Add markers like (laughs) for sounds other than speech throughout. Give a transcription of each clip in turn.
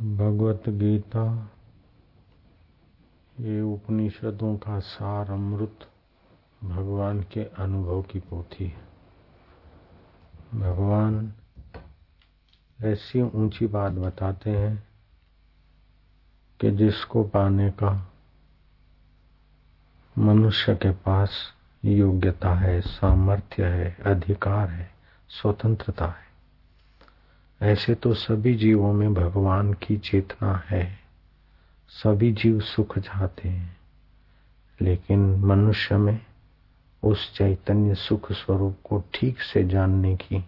भगवत गीता, ये उपनिषदों का सार अमृत भगवान के अनुभव की पोथी है। भगवान ऐसी ऊँची बात बताते हैं कि जिसको पाने का मनुष्य के पास योग्यता है, सामर्थ्य है, अधिकार है, स्वतंत्रता है। ऐसे तो सभी जीवों में भगवान की चेतना है। सभी जीव सुख चाहते हैं, लेकिन मनुष्य में उस चैतन्य सुख स्वरूप को ठीक से जानने की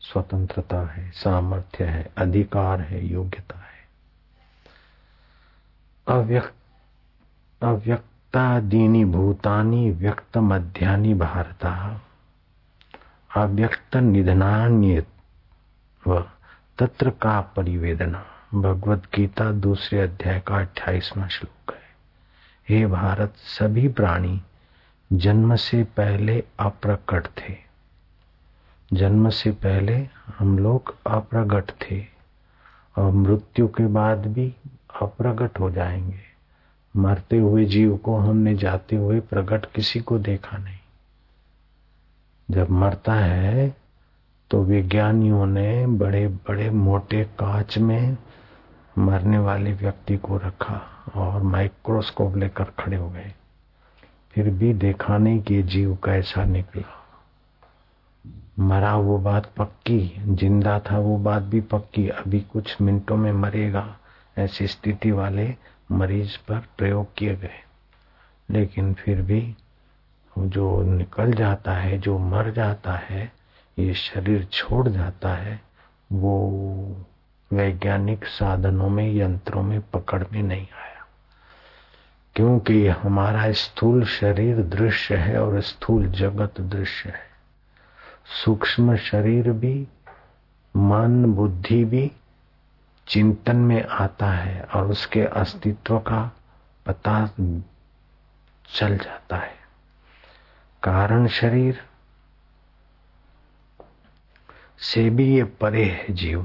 स्वतंत्रता है, सामर्थ्य है, अधिकार है, योग्यता है। अव्यक्त, अव्यक्तादीनी भूतानी व्यक्त मध्यानि भारत। अव्यक्त निधनान्य तत्र का परिवेदना? भगवत गीता दूसरे अध्याय का अट्ठाईसवा श्लोक है। हे भारत, सभी प्राणी जन्म से पहले अप्रकट थे। जन्म से पहले हम लोग अप्रगट थे और मृत्यु के बाद भी अप्रगट हो जाएँगे। मरते हुए जीव को हमने जाते हुए प्रकट किसी को देखा नहीं। जब मरता है तो विज्ञानियों ने बड़े बड़े, मोटे कांच में मरने वाले व्यक्ति को रखा और माइक्रोस्कोप लेकर खड़े हो गए। फिर भी देखा नहीं कि जीव कैसा निकला? मरा वो बात पक्की? ज़िंदा था वो बात भी पक्की? अभी कुछ मिनटों में मरेगा। ऐसी स्थिति वाले मरीज़ पर प्रयोग किए गए। लेकिन फिर भी जो निकल जाता है, जो मर जाता है ये शरीर छोड़ जाता है, वो वैज्ञानिक साधनों में, यंत्रों में पकड़ में नहीं आया। क्योंकि हमारा स्थूल शरीर दृश्य है और स्थूल जगत दृश्य है। सूक्ष्म शरीर भी, मन, बुद्धि भी चिंतन में आता है और उसके अस्तित्व का पता चल जाता है। कारण शरीर से भी ये परे है जीव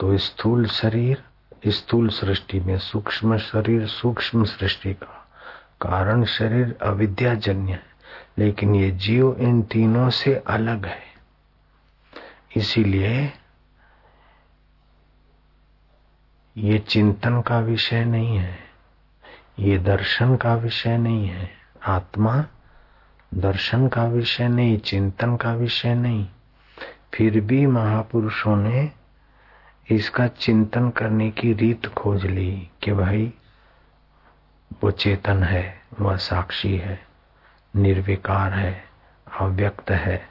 तो स्थूल शरीर, स्थूल सृष्टि में सूक्ष्म शरीर, सूक्ष्म सृष्टि का कारण शरीर अविद्याजन्य है, लेकिन ये जीव इन तीनों से अलग है। इसीलिए ये चिंतन का विषय नहीं है, ये दर्शन का विषय नहीं है, आत्मा दर्शन का विषय नहीं, चिंतन का विषय नहीं। फिर भी महापुरुषों ने इसका चिंतन करने की रीत खोज ली कि भाई, वो चेतन है, वह साक्षी है, निर्विकार है, अव्यक्त है।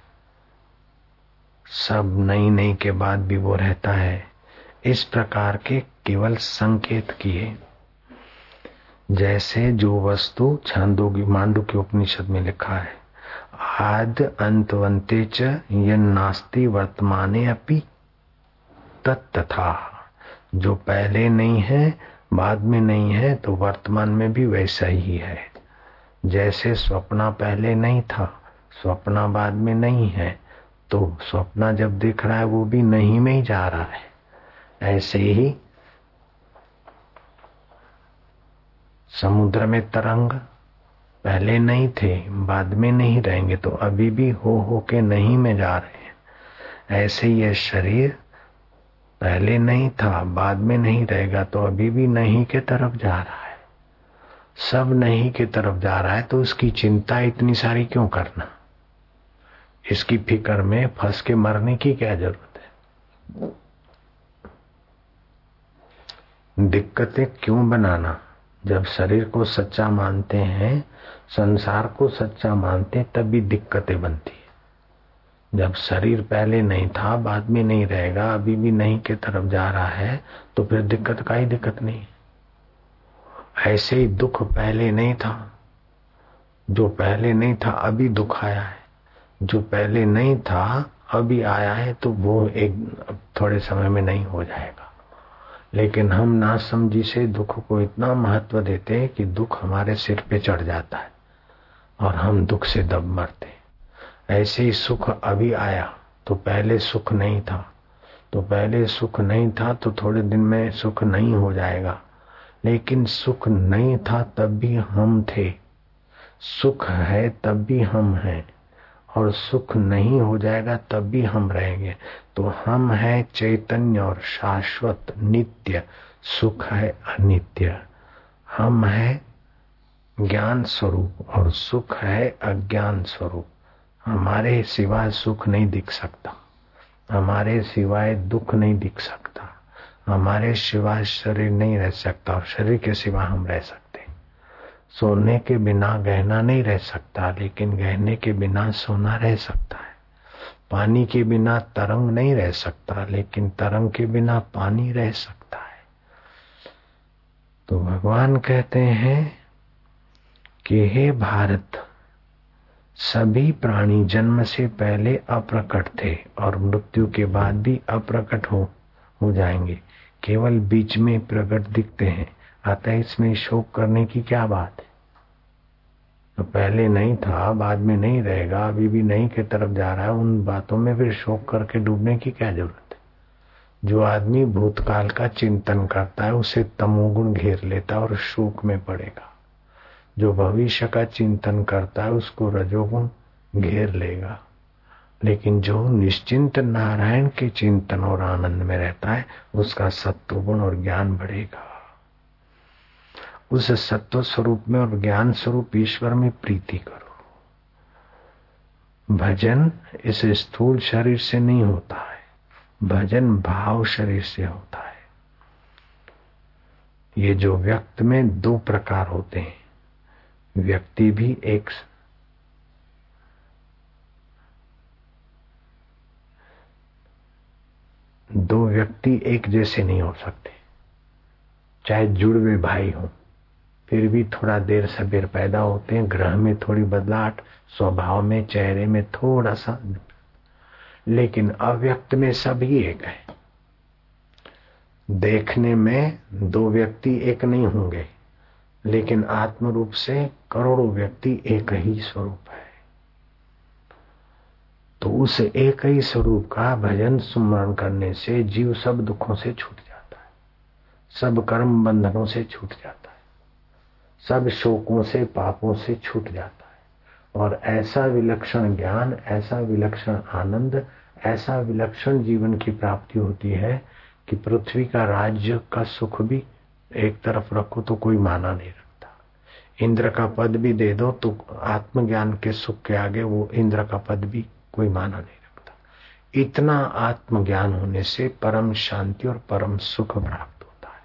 सब नई नई के बाद भी वो रहता है। इस प्रकार के केवल संकेत किए। जैसे जो वस्तु छांदोगी मांडू के उपनिषद में लिखा है। आद अंतवंते च नास्ति वर्तमाने अपि। तत्तथा। जो पहले नहीं है, बाद में नहीं है तो वर्तमान में भी वैसा ही है। जैसे स्वप्ना पहले नहीं था, स्वप्ना बाद में नहीं है तो स्वप्ना जब दिख रहा है, वो भी नहीं में ही जा रहा है। ऐसे ही समुद्र में तरंग पहले नहीं थे, बाद में नहीं रहेंगे तो अभी भी हो हो के नहीं में जा रहे हैं। ऐसे ये शरीर। पहले नहीं था, बाद में नहीं रहेगा तो अभी भी नहीं के तरफ़ जा रहा है। सब नहीं के तरफ़ जा रहा है तो उसकी चिंता इतनी सारी क्यों करना? इसकी फ़िक्र में फंस के मरने की क्या ज़रूरत है? दिक्कतें क्यों बनाना? जब शरीर को सच्चा मानते हैं, संसार को सच्चा मानते तभी दिक्कतें बनती है। जब शरीर पहले नहीं था, बाद में नहीं रहेगा, अभी भी नहीं के तरफ़ जा रहा है तो फिर दिक्कत का ही दिक्कत नहीं। ऐसे ही दुख पहले नहीं था। जो पहले नहीं था, अभी दुख आया है। जो पहले नहीं था, अभी आया है तो वो एक थोड़े समय में नहीं हो जाएगा। लेकिन हम ना समझी से दुख को इतना महत्व देते हैं कि दुख हमारे सिर पे चढ़ जाता है और हम दुख से दब मरते ऐसे ही सुख अभी आया तो पहले सुख नहीं था। तो पहले सुख नहीं था तो थोड़े दिन में सुख नहीं हो जाएगा। लेकिन सुख नहीं था, तब भी हम थे। सुख है, तब भी हम हैं। और सुख नहीं हो जाएगा तब भी हम रहेंगे। तो हम है चैतन्य और शाश्वत, नित्य। सुख है अनित्य। हम है ज्ञान स्वरूप और सुख है अज्ञान स्वरूप। हमारे सिवाय सुख नहीं दिख सकता। हमारे सिवाय दुख नहीं दिख सकता। हमारे सिवाय शरीर नहीं रह सकता और शरीर के सिवा हम रह सकते। सोने के बिना गहना नहीं रह सकता, लेकिन गहने के बिना सोना रह सकता है। पानी के बिना तरंग नहीं रह सकता, लेकिन तरंग के बिना पानी रह सकता है। तो भगवान कहते हैं कि हे भारत, सभी प्राणी जन्म से पहले अप्रकट थे और मृत्यु के बाद भी अप्रकट हो हो जाएँगे। केवल बीच में प्रकट दिखते हैं। अतः इसमें शोक करने की क्या बात है? तो पहले नहीं था, बाद में नहीं रहेगा, अभी भी नहीं के तरफ़ जा रहा है, उन बातों में फिर शोक करके डूबने की क्या ज़रूरत है? जो आदमी भूतकाल का चिंतन करता है, उसे तमोगुण घेर लेता और शोक में पड़ेगा। जो भविष्य का चिंतन करता है, उसको रजोगुण घेर लेगा। लेकिन जो निश्चिंत नारायण के चिंतन और आनंद में रहता है, उसका सत्व गुण और ज्ञान बढ़ेगा। उस सत्व स्वरूप में और ज्ञान स्वरूप ईश्वर में प्रीति करो। भजन इस स्थूल शरीर से नहीं होता है। भजन भाव शरीर से होता है। ये जो व्यक्त में दो प्रकार होते हैं, व्यक्ति भी एक दो व्यक्ति एक जैसे नहीं हो सकते, चाहे जुड़वे भाई हों। फिर भी थोड़ा देर सबेर पैदा होते हैं, ग्रह में थोड़ी बदलाहट, स्वभाव में, चेहरे में थोड़ा सा लेकिन अव्यक्त में सभी एक है। देखने में दो व्यक्ति एक नहीं होंगे, लेकिन आत्म रूप से करोड़ों व्यक्ति एक ही स्वरूप है। तो उस एक ही स्वरूप का भजन सुमरण करने से जीव सब दुखों से छूट जाता है, सब कर्म बंधनों से छूट जाता है। सब शोकों से, पापों से छूट जाता है। और ऐसा विलक्षण ज्ञान, ऐसा विलक्षण आनंद, ऐसा विलक्षण जीवन की प्राप्ति होती है कि पृथ्वी का राज्य का सुख भी एक तरफ़ रखो तो कोई माना नहीं रखता। इंद्र का पद भी दे दो तो आत्मज्ञान के सुख के आगे वो इंद्र का पद भी कोई माना नहीं रखता। इतना आत्मज्ञान होने से परम शांति और परम सुख प्राप्त होता है।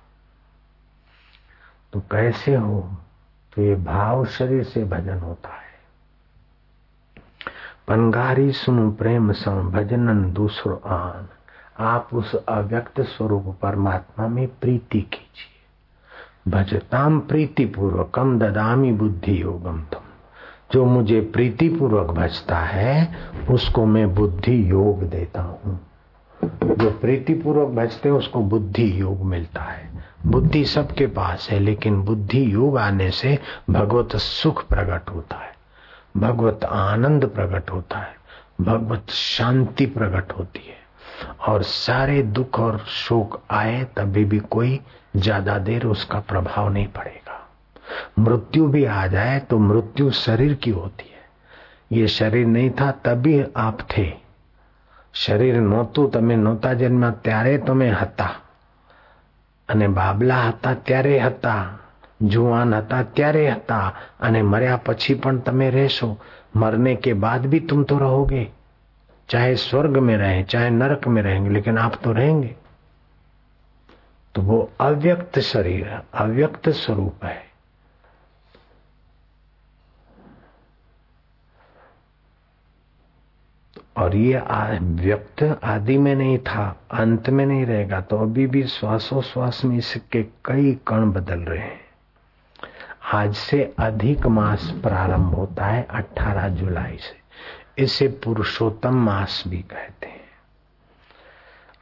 तो कैसे हो तो ये भाव शरीर से भजन होता है। पनगारी सुनु प्रेम सम, भजनन दूसरो आन। आप उस अव्यक्त स्वरूप परमात्मा में प्रीति कीजिए। भजताम प्रीति पूर्वकम ददामी बुद्धि योगम तुम। जो मुझे प्रीति पूर्वक भजता है, उसको मैं बुद्धि योग देता हूँ। जो प्रीति पूर्वक भजते हैं, उसको बुद्धि योग मिलता है। बुद्धि सबके पास है लेकिन बुद्धि योग आने से भगवत सुख प्रकट होता है भगवत आनंद प्रकट होता है भगवत शांति प्रकट होती है और सारे दुख और शोक आए तभी भी कोई ज्यादा देर उसका प्रभाव नहीं पड़ेगा मृत्यु भी आ जाए तो मृत्यु शरीर की होती है ये शरीर नहीं था तभी आप थे શરીર નહોતું તમે નહોતા જન્મ્યા ત્યારે તમે હતા અને બાબલા હતા ત્યારે હતા જુવાન હતા ત્યારે હતા અને મર્યા પછી પણ તમે રહેશો मरने के बाद भी तुम तो रहोगे चाहे स्वर्ग में रहे चाहे नरक में रहेंगे लेकिन आप तो रहेंगे तो वो अव्यक्त शरीर अव्यक्त स्वरूप है ये व्यक्त आदि में नहीं था, अंत में नहीं रहेगा तो अभी भी श्वासोश्वास में इसके कई कण बदल रहे हैं। आज से अधिक मास प्रारंभ होता है 18 जुलाई से। इसे पुरुषोत्तम मास भी कहते हैं।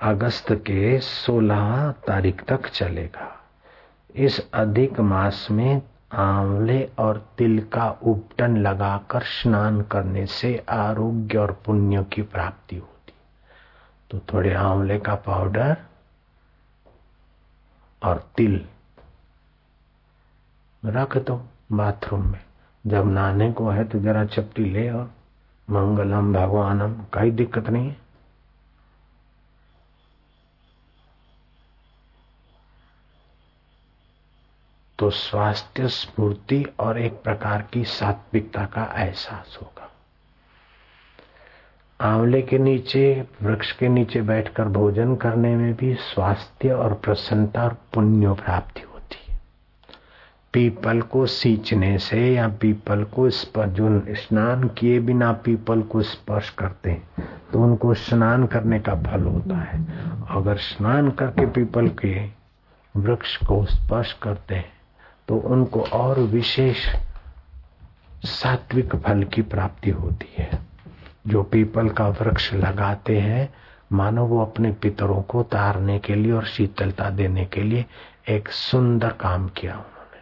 अगस्त के 16 तारीख तक चलेगा। इस अधिक मास में आंवले और तिल का उपटन लगाकर स्नान करने से आरोग्य और पुण्य की प्राप्ति होती। तो थोड़े आंवले का पाउडर और तिल रख दो बाथरूम में। जब नहाने को है तो जरा चपटी ले और मंगलम, भगवानम, कोई दिक्कत नहीं है। तो स्वास्थ्य, स्फूर्ति और एक प्रकार की सात्विकता का एहसास होगा। आंवले के नीचे, वृक्ष के नीचे बैठकर भोजन करने में भी स्वास्थ्य और प्रसन्नता और पुण्य प्राप्ति होती है। पीपल को सींचने से या पीपल को जो स्नान किए बिना पीपल को स्पर्श करते हैं तो उनको स्नान करने का फल होता है। अगर स्नान करके पीपल के वृक्ष को स्पर्श करते हैं तो उनको और विशेष सात्विक फल की प्राप्ति होती है। जो पीपल का वृक्ष लगाते हैं, मानो वो अपने पितरों को तारने के लिए और शीतलता देने के लिए एक सुंदर काम किया उन्होंने।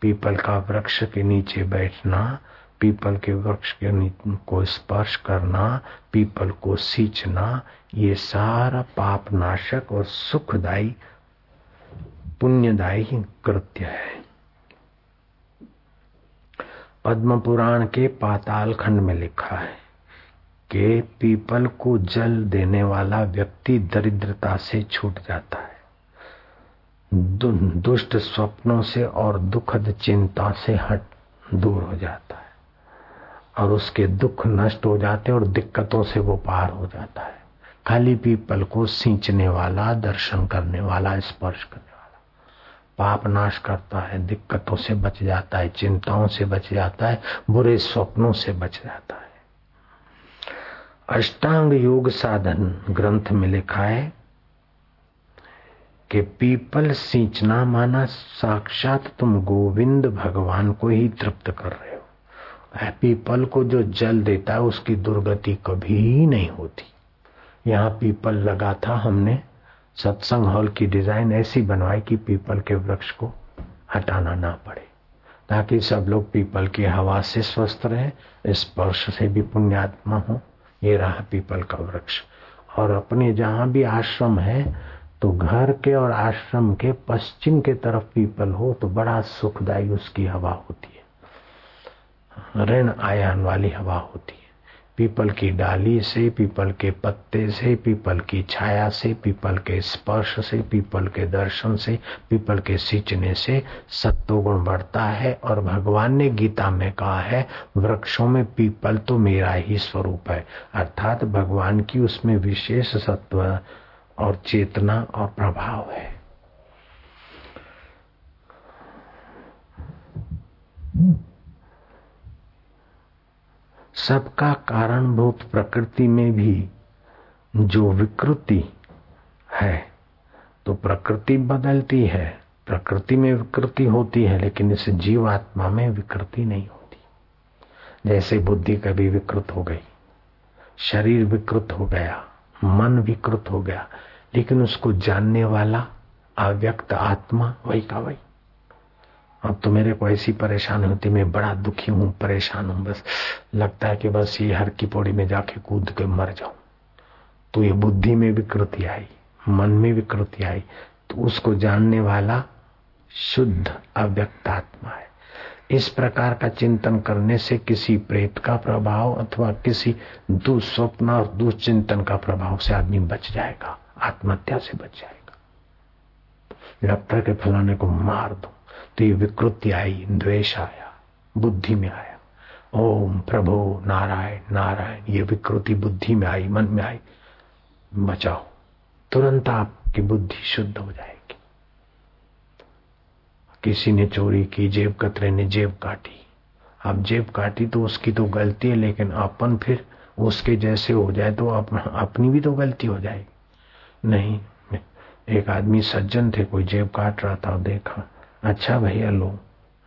पीपल का वृक्ष के नीचे बैठना, पीपल के वृक्ष के को स्पर्श करना, पीपल को सींचना, ये सारा पाप नाशक और सुखदायी पुण्यदायी कृत्य है। पद्म पुराण के पाताल खंड में लिखा है कि पीपल को जल देने वाला व्यक्ति दरिद्रता से छूट जाता है। दुष्ट स्वप्नों से और दुखद चिंता से हट, दूर हो जाता है। और उसके दुख नष्ट हो जाते और दिक्कतों से वो पार हो जाता है। खाली पीपल को सींचने वाला, दर्शन करने वाला, स्पर्श करने वाला पाप नाश करता है, दिक्कतों से बच जाता है, चिंताओं से बच जाता है, बुरे स्वप्नों से बच जाता है। अष्टांग योग साधन ग्रंथ में लिखा है कि पीपल सींचना माना साक्षात तुम गोविंद भगवान को ही तृप्त कर रहे हो। पीपल को जो जल देता है, उसकी दुर्गति कभी नहीं होती। यहाँ पीपल लगा था हमने सत्संग हॉल की डिज़ाइन ऐसी बनवाई कि पीपल के वृक्ष को हटाना ना पड़े, ताकि सब लोग पीपल की हवा से स्वस्थ रहे, स्पर्श से भी पुण्यात्मा हो। ये रहा पीपल का वृक्ष। और अपने जहाँ भी आश्रम है तो घर के और आश्रम के पश्चिम के तरफ़ पीपल हो तो बड़ा सुखदायी उसकी हवा होती है। ऋण आयान वाली हवा होती है पीपल की डाली से, पीपल के पत्ते से, पीपल की छाया से, पीपल के स्पर्श से, पीपल के दर्शन से, पीपल के सींचने से सत्वगुण बढ़ता है और भगवान ने गीता में कहा है, वृक्षों में पीपल तो मेरा ही स्वरूप है। अर्थात भगवान की उसमें विशेष सत्व और चेतना और प्रभाव है। सबका कारणभूत प्रकृति में भी जो विकृति है तो प्रकृति बदलती है। प्रकृति में विकृति होती है, लेकिन इस जीवात्मा में विकृति नहीं होती। जैसे बुद्धि कभी विकृत हो गई, शरीर विकृत हो गया, मन विकृत हो गया, लेकिन उसको जानने वाला, अव्यक्त आत्मा, वही का वही। अब तो मेरे को ऐसी परेशानी होती, मैं बड़ा दुखी हूँ, परेशान हूँ, बस लगता है कि बस ये हर की पौड़ी में जाके कूद के मर जाऊँ। तो ये बुद्धि में विकृति आई, मन में विकृति आई तो उसको जानने वाला शुद्ध अव्यक्त आत्मा है। इस प्रकार का चिंतन करने से किसी प्रेत का प्रभाव अथवा किसी दुस्वप्न और दुश्चिंतन का प्रभाव से आदमी बच जाएगा, आत्महत्या से बच जाएगा। लगता है कि फलाने को मार दो। तो विकृति आई द्वेष आया बुद्धि में आया। ओम प्रभो नारायण नारायण ये विकृति बुद्धि में आई मन में आई। बचाओ तुरंत आपकी बुद्धि शुद्ध हो जाएगी। किसी ने चोरी की जेब कतरे ने जेब काटी। अब जेब काटी तो उसकी तो गलती है लेकिन अपन फिर उसके जैसे हो जाए तो अप, अपनी भी तो गलती हो जाएगी। नहीं एक आदमी सज्जन थे कोई जेब काट रहा था देखा। अच्छा भैया लो।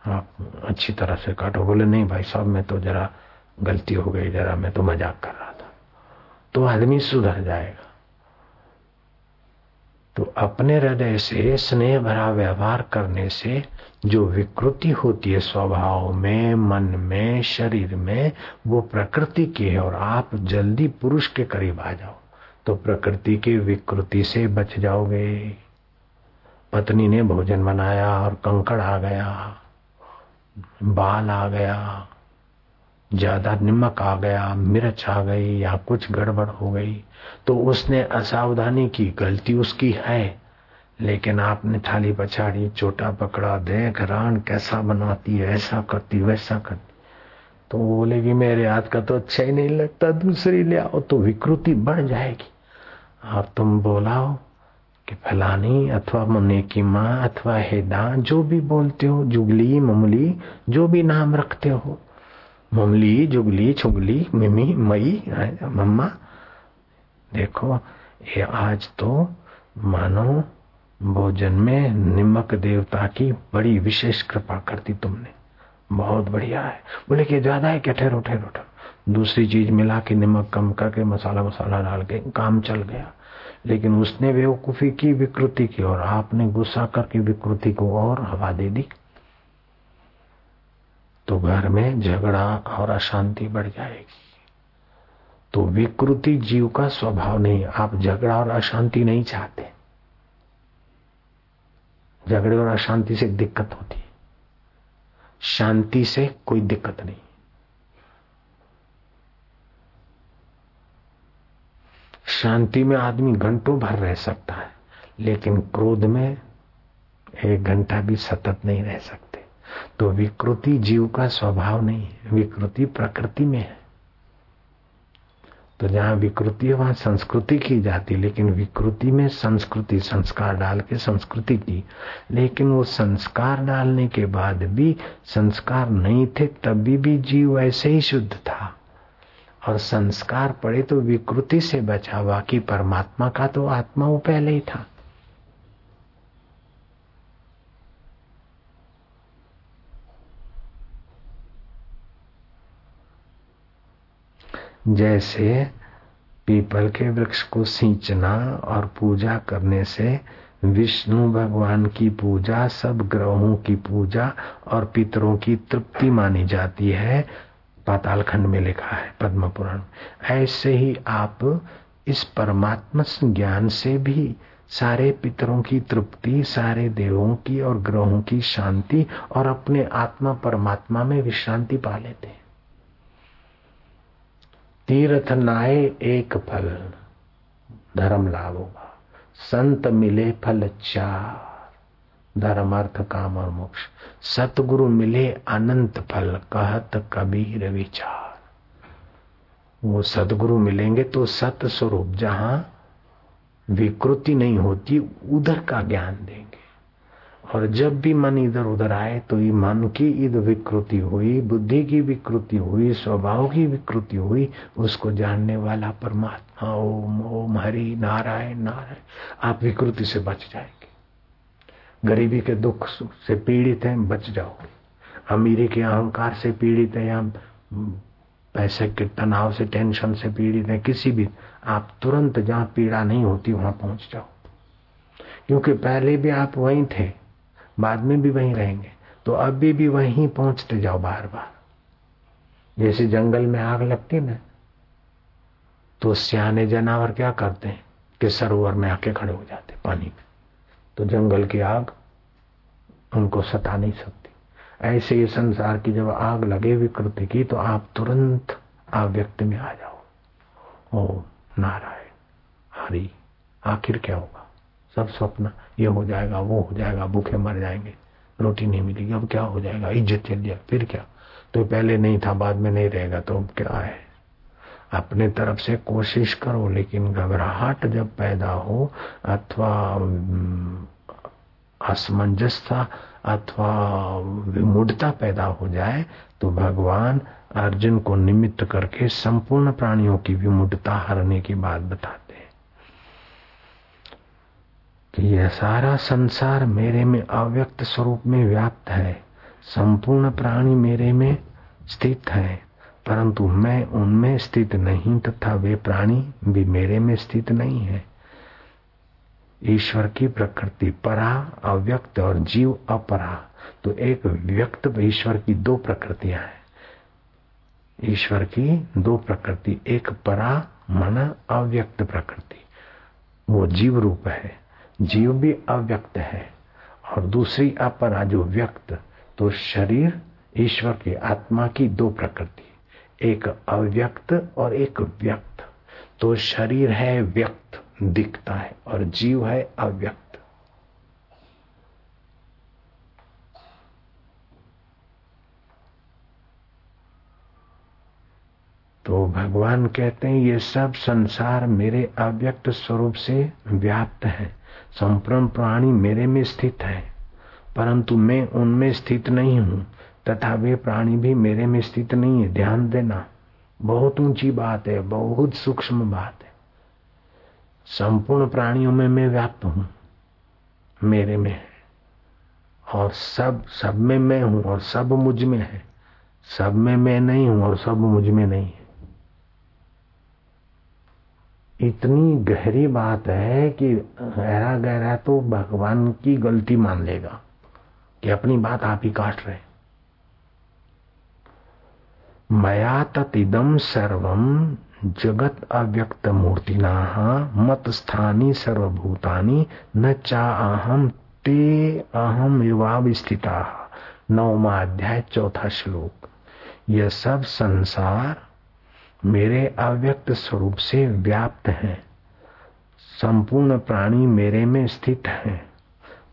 आप अच्छी तरह से काटो। बोले, नहीं भाई साहब, मैं तो जरा गलती हो गई, जरा मैं तो मज़ाक कर रहा था। तो आदमी सुधर जाएगा। तो अपने हृदय से, स्नेह भरा व्यवहार करने से जो विकृति होती है स्वभाव में, मन में, शरीर में, वो प्रकृति की है और आप जल्दी पुरुष के करीब आ जाओ। तो प्रकृति की विकृति से बच जाओगे। पत्नी ने भोजन बनाया और कंकड़ आ गया, बाल आ गया, ज़्यादा नमक आ गया, मिर्च आ गई या कुछ गड़बड़ हो गई तो उसने असावधानी की, गलती उसकी है, लेकिन आपने थाली पछाड़ी छोटा पकड़ा, देख रान कैसा बनाती है, ऐसा करती, वैसा करती। तो वो बोलेगी मेरे हाथ का तो अच्छा ही नहीं लगता, दूसरी ले आओ तो विकृति बढ़ जाएगी। और तुम बोलाओ कि फलानी अथवा मुन्ने की माँ अथवा हेदा, जो भी बोलते हो, जुगली, ममली, जो भी नाम रखते हो, ममली, जुगली, छुगली, मिमी, मई मम्मा, देखो, ये आज तो मानो भोजन में निमक देवता की बड़ी विशेष कृपा कर दी तुमने। बहुत बढ़िया है। बोले कि ज़्यादा है क्या? ठहरो ठहरो ठहरो। दूसरी चीज़ मिला के निमक कम करके मसाला मसाला डाल के काम चल गया। लेकिन उसने बेवकूफ़ी की, विकृति की, और आपने गुस्सा करके विकृति को और हवा दे दी। तो घर में झगड़ा और अशांति बढ़ जाएगी। तो विकृति जीव का स्वभाव नहीं, आप झगड़ा और अशांति नहीं चाहते। झगड़े और अशांति से दिक्कत होती है। शांति से कोई दिक्कत नहीं। शांति में आदमी घंटों भर रह सकता है, लेकिन क्रोध में एक घंटा भी सतत नहीं रह सकते। तो विकृति जीव का स्वभाव नहीं है, विकृति प्रकृति में है। तो जहाँ विकृति है, वहाँ संस्कृति की जाती, लेकिन विकृति में संस्कृति, संस्कार डाल के संस्कृति की। लेकिन वो संस्कार डालने के बाद भी, संस्कार नहीं थे, तभी भी जीव ऐसे ही शुद्ध था। और संस्कार पड़े तो विकृति से बचा बाकी परमात्मा का तो आत्मा वो पहले ही था। जैसे पीपल के वृक्ष को सींचना और पूजा करने से विष्णु भगवान की पूजा, सब ग्रहों की पूजा और पितरों की तृप्ति मानी जाती है पाताल खंड में लिखा है पद्म पुराण ऐसे ही आप इस परमात्मा ज्ञान से भी सारे पितरों की तृप्ति, सारे देवों की और ग्रहों की शांति और अपने आत्मा परमात्मा में विश्रांति पा लेते हैं। तीर्थ नाए एक फल, धर्म लाभ होगा संत मिले फल चार। धर्म अर्थ काम और मोक्ष। सतगुरु मिले अनंत फल, कहत कबीर विचार। वो सदगुरु मिलेंगे तो सत स्वरूप, जहाँ विकृति नहीं होती, उधर का ज्ञान देंगे। और जब भी मन इधर उधर आए तो ये मन की इध विकृति हुई, बुद्धि की विकृति हुई, स्वभाव की विकृति हुई, उसको जानने वाला परमात्मा, ओम ओम, हरि, नारायण नारायण, आप विकृति से बच जाएँगे। गरीबी के दुख से पीड़ित हैं, बच जाओगे अमीरी के अहंकार से पीड़ित है, या पैसे के तनाव से, टेंशन से पीड़ित है, किसी भी, आप तुरंत जहाँ पीड़ा नहीं होती, वहाँ पहुँच जाओ। क्योंकि पहले भी आप वहीं थे, बाद में भी वहीं रहेंगे तो अभी भी वहीं पहुँचते जाओ बार बार जैसे जंगल में आग लगती ना तो सियाने जानवर क्या करते हैं कि सरोवर में आके खड़े हो जाते पानी में। तो जंगल की आग उनको सता नहीं सकती। ऐसे ये संसार की जब आग लगे विकृति की तो आप तुरंत व्यक्ति में आ जाओ। ओ नारायण, हरि, आखिर क्या होगा? सब स्वप्न ये हो जाएगा, वो हो जाएगा, भूखे मर जाएँगे, रोटी नहीं मिलेगी, अब क्या हो जाएगा? इज़्ज़त चल जाए, फिर क्या? तो पहले नहीं था, बाद में नहीं रहेगा तो अब क्या है? अपने तरफ़ से कोशिश करो, लेकिन घबराहट जब पैदा हो, अथवा असमंजसता अथवा विमूढ़ता पैदा हो जाए तो भगवान अर्जुन को निमित्त करके संपूर्ण प्राणियों की विमूढ़ता हरने की बात बताते कि यह सारा संसार मेरे में अव्यक्त स्वरूप में व्याप्त है। संपूर्ण प्राणी मेरे में स्थित है। परंतु मैं उनमें स्थित नहीं तथा वे प्राणी भी मेरे में स्थित नहीं है। ईश्वर की प्रकृति परा, अव्यक्त और जीव अपरा तो एक व्यक्त ईश्वर की दो प्रकृतियाँ हैं। ईश्वर की दो प्रकृति, एक परा, मना, अव्यक्त प्रकृति। वो जीव रूप है। जीव भी अव्यक्त है। और दूसरी अपरा जो व्यक्त तो शरीर ईश्वर के आत्मा की दो प्रकृति एक अव्यक्त और एक व्यक्त। तो शरीर है व्यक्त, दिखता है, और जीव है अव्यक्त। तो भगवान कहते हैं, ये सब संसार मेरे अव्यक्त स्वरूप से व्याप्त है। संपूर्ण प्राणी मेरे में स्थित है, परंतु मैं उनमें स्थित नहीं हूँ। तथा वे प्राणी भी मेरे में स्थित नहीं है। ध्यान देना, बहुत ऊँची बात है, बहुत सूक्ष्म बात है। संपूर्ण प्राणियों में मैं व्याप्त हूँ, मेरे में। है और सब सब में मैं हूँ और सब मुझमें है। सब में मैं नहीं हूँ और सब मुझमें नहीं है। इतनी गहरी बात है कि गहरा गहरा तो भगवान की गलती मान लेगा कि अपनी बात आप ही काट रहे मया ततिदम सर्वम जगत अव्यक्त मूर्तिना मत स्थानी सर्वभूतानी, न चा अहम ते अहम युवा स्थिता नौमा अध्याय चौथा श्लोक। यह सब संसार मेरे अव्यक्त स्वरूप से व्याप्त है। संपूर्ण प्राणी मेरे में स्थित है,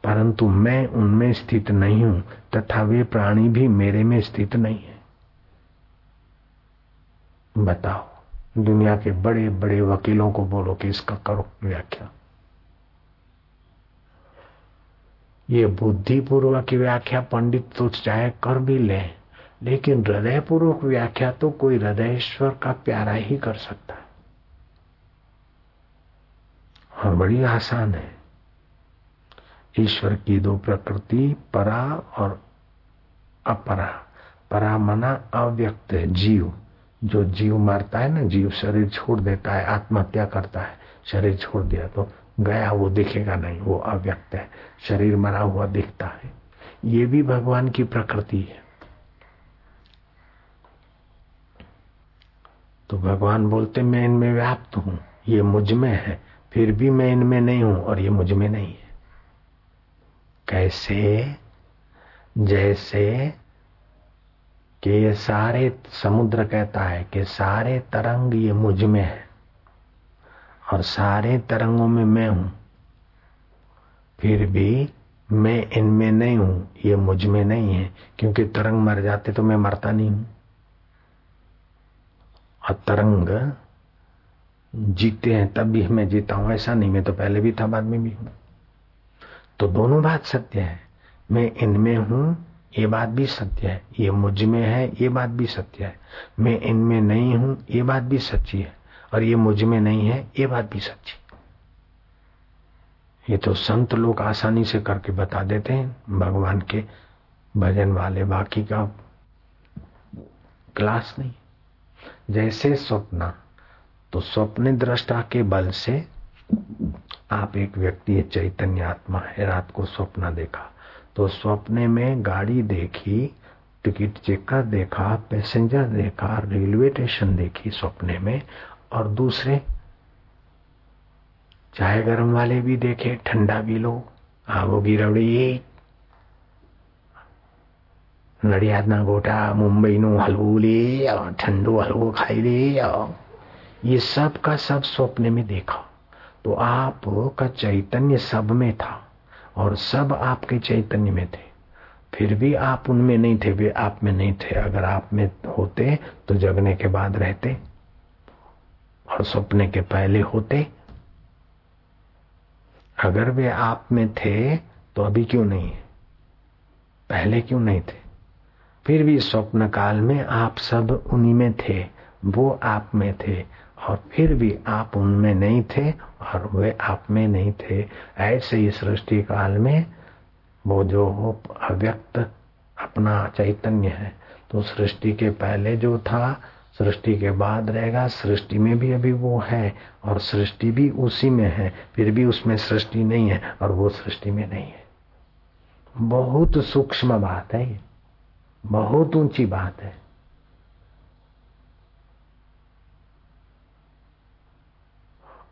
परंतु मैं उनमें स्थित नहीं हूँ, तथा वे प्राणी भी मेरे में स्थित नहीं है। बताओ। दुनिया के बड़े बड़े वकीलों को बोलो कि इसका करो व्याख्या। ये बुद्धिपूर्वक की व्याख्या पंडित तो चाहे कर भी ले, लेकिन हृदय पूर्वक व्याख्या तो कोई हृदयेश्वर का प्यारा ही कर सकता है। और बड़ी आसान है। ईश्वर की दो प्रकृति, परा और अपरा। परा मना अव्यक्त है, जीव। जो जीव मरता है ना, जीव शरीर छोड़ देता है, आत्महत्या करता है, शरीर छोड़ दिया तो गया वो, दिखेगा नहीं, वो अव्यक्त है, शरीर मरा हुआ दिखता है। ये भी भगवान की प्रकृति है। तो भगवान बोलते, मैं इनमें व्याप्त हूँ, ये मुझमें है, फिर भी मैं इनमें नहीं हूँ और ये मुझमें नहीं है। कैसे? जैसे कि ये सारे समुद्र कहता है कि सारे तरंग ये मुझमें है और सारे तरंगों में मैं हूँ। फिर भी मैं इनमें नहीं हूँ, ये मुझमें नहीं है, क्योंकि तरंग मर जाते तो मैं मरता नहीं हूँ। और तरंग जीते हैं, तब भी मैं जीता हूँ, ऐसा नहीं, मैं तो पहले भी था, बाद में भी हूँ। तो दोनों बात सत्य है, मैं इनमें हूँ ये बात भी सत्य है। ये मुझमें है, ये बात भी सत्य है। मैं इनमें नहीं हूँ, ये बात भी सच्ची है। और ये मुझमें नहीं है, ये बात भी सच्ची। ये तो संत लोग आसानी से करके बता देते हैं, भगवान के भजन वाले, बाकी का क्लास नहीं। जैसे स्वप्न तो स्वप्न दृष्टा के बल से आप एक व्यक्ति है चैतन्य आत्मा है, रात को स्वप्न देखा। तो स्वप्ने में गाड़ी देखी टिकट चेकर देखा पैसेंजर देखा रेलवे स्टेशन देखी स्वप्ने में और दूसरे चाय गरम वाले भी देखे ठंडा भी लो आवो गिरवड़ी નડિયાદના ગોટા મુંબઈનું હલવું ले ठंडो हलवो खाई ले ये सब का सब स्वप्न में देखा तो आप का चैतन्य सब में था और सब आपके चैतन्य में थे। फिर भी आप उनमें नहीं थे, वे आप में नहीं थे। अगर आप में होते तो जगने के बाद रहते और सपने के पहले होते। अगर वे आप में थे तो अभी क्यों नहीं? है पहले क्यों नहीं थे? फिर भी स्वप्न काल में आप सब उन्हीं में थे, वो आप में थे और फिर भी आप उनमें नहीं थे और वे आप में नहीं थे। ऐसे ही सृष्टि काल में वो जो अव्यक्त अपना चैतन्य है तो सृष्टि के पहले जो था, सृष्टि के बाद रहेगा, सृष्टि में भी अभी वो है और सृष्टि भी उसी में है, फिर भी उसमें सृष्टि नहीं है और वो सृष्टि में नहीं है। बहुत सूक्ष्म बात है ये, बहुत ऊँची बात है।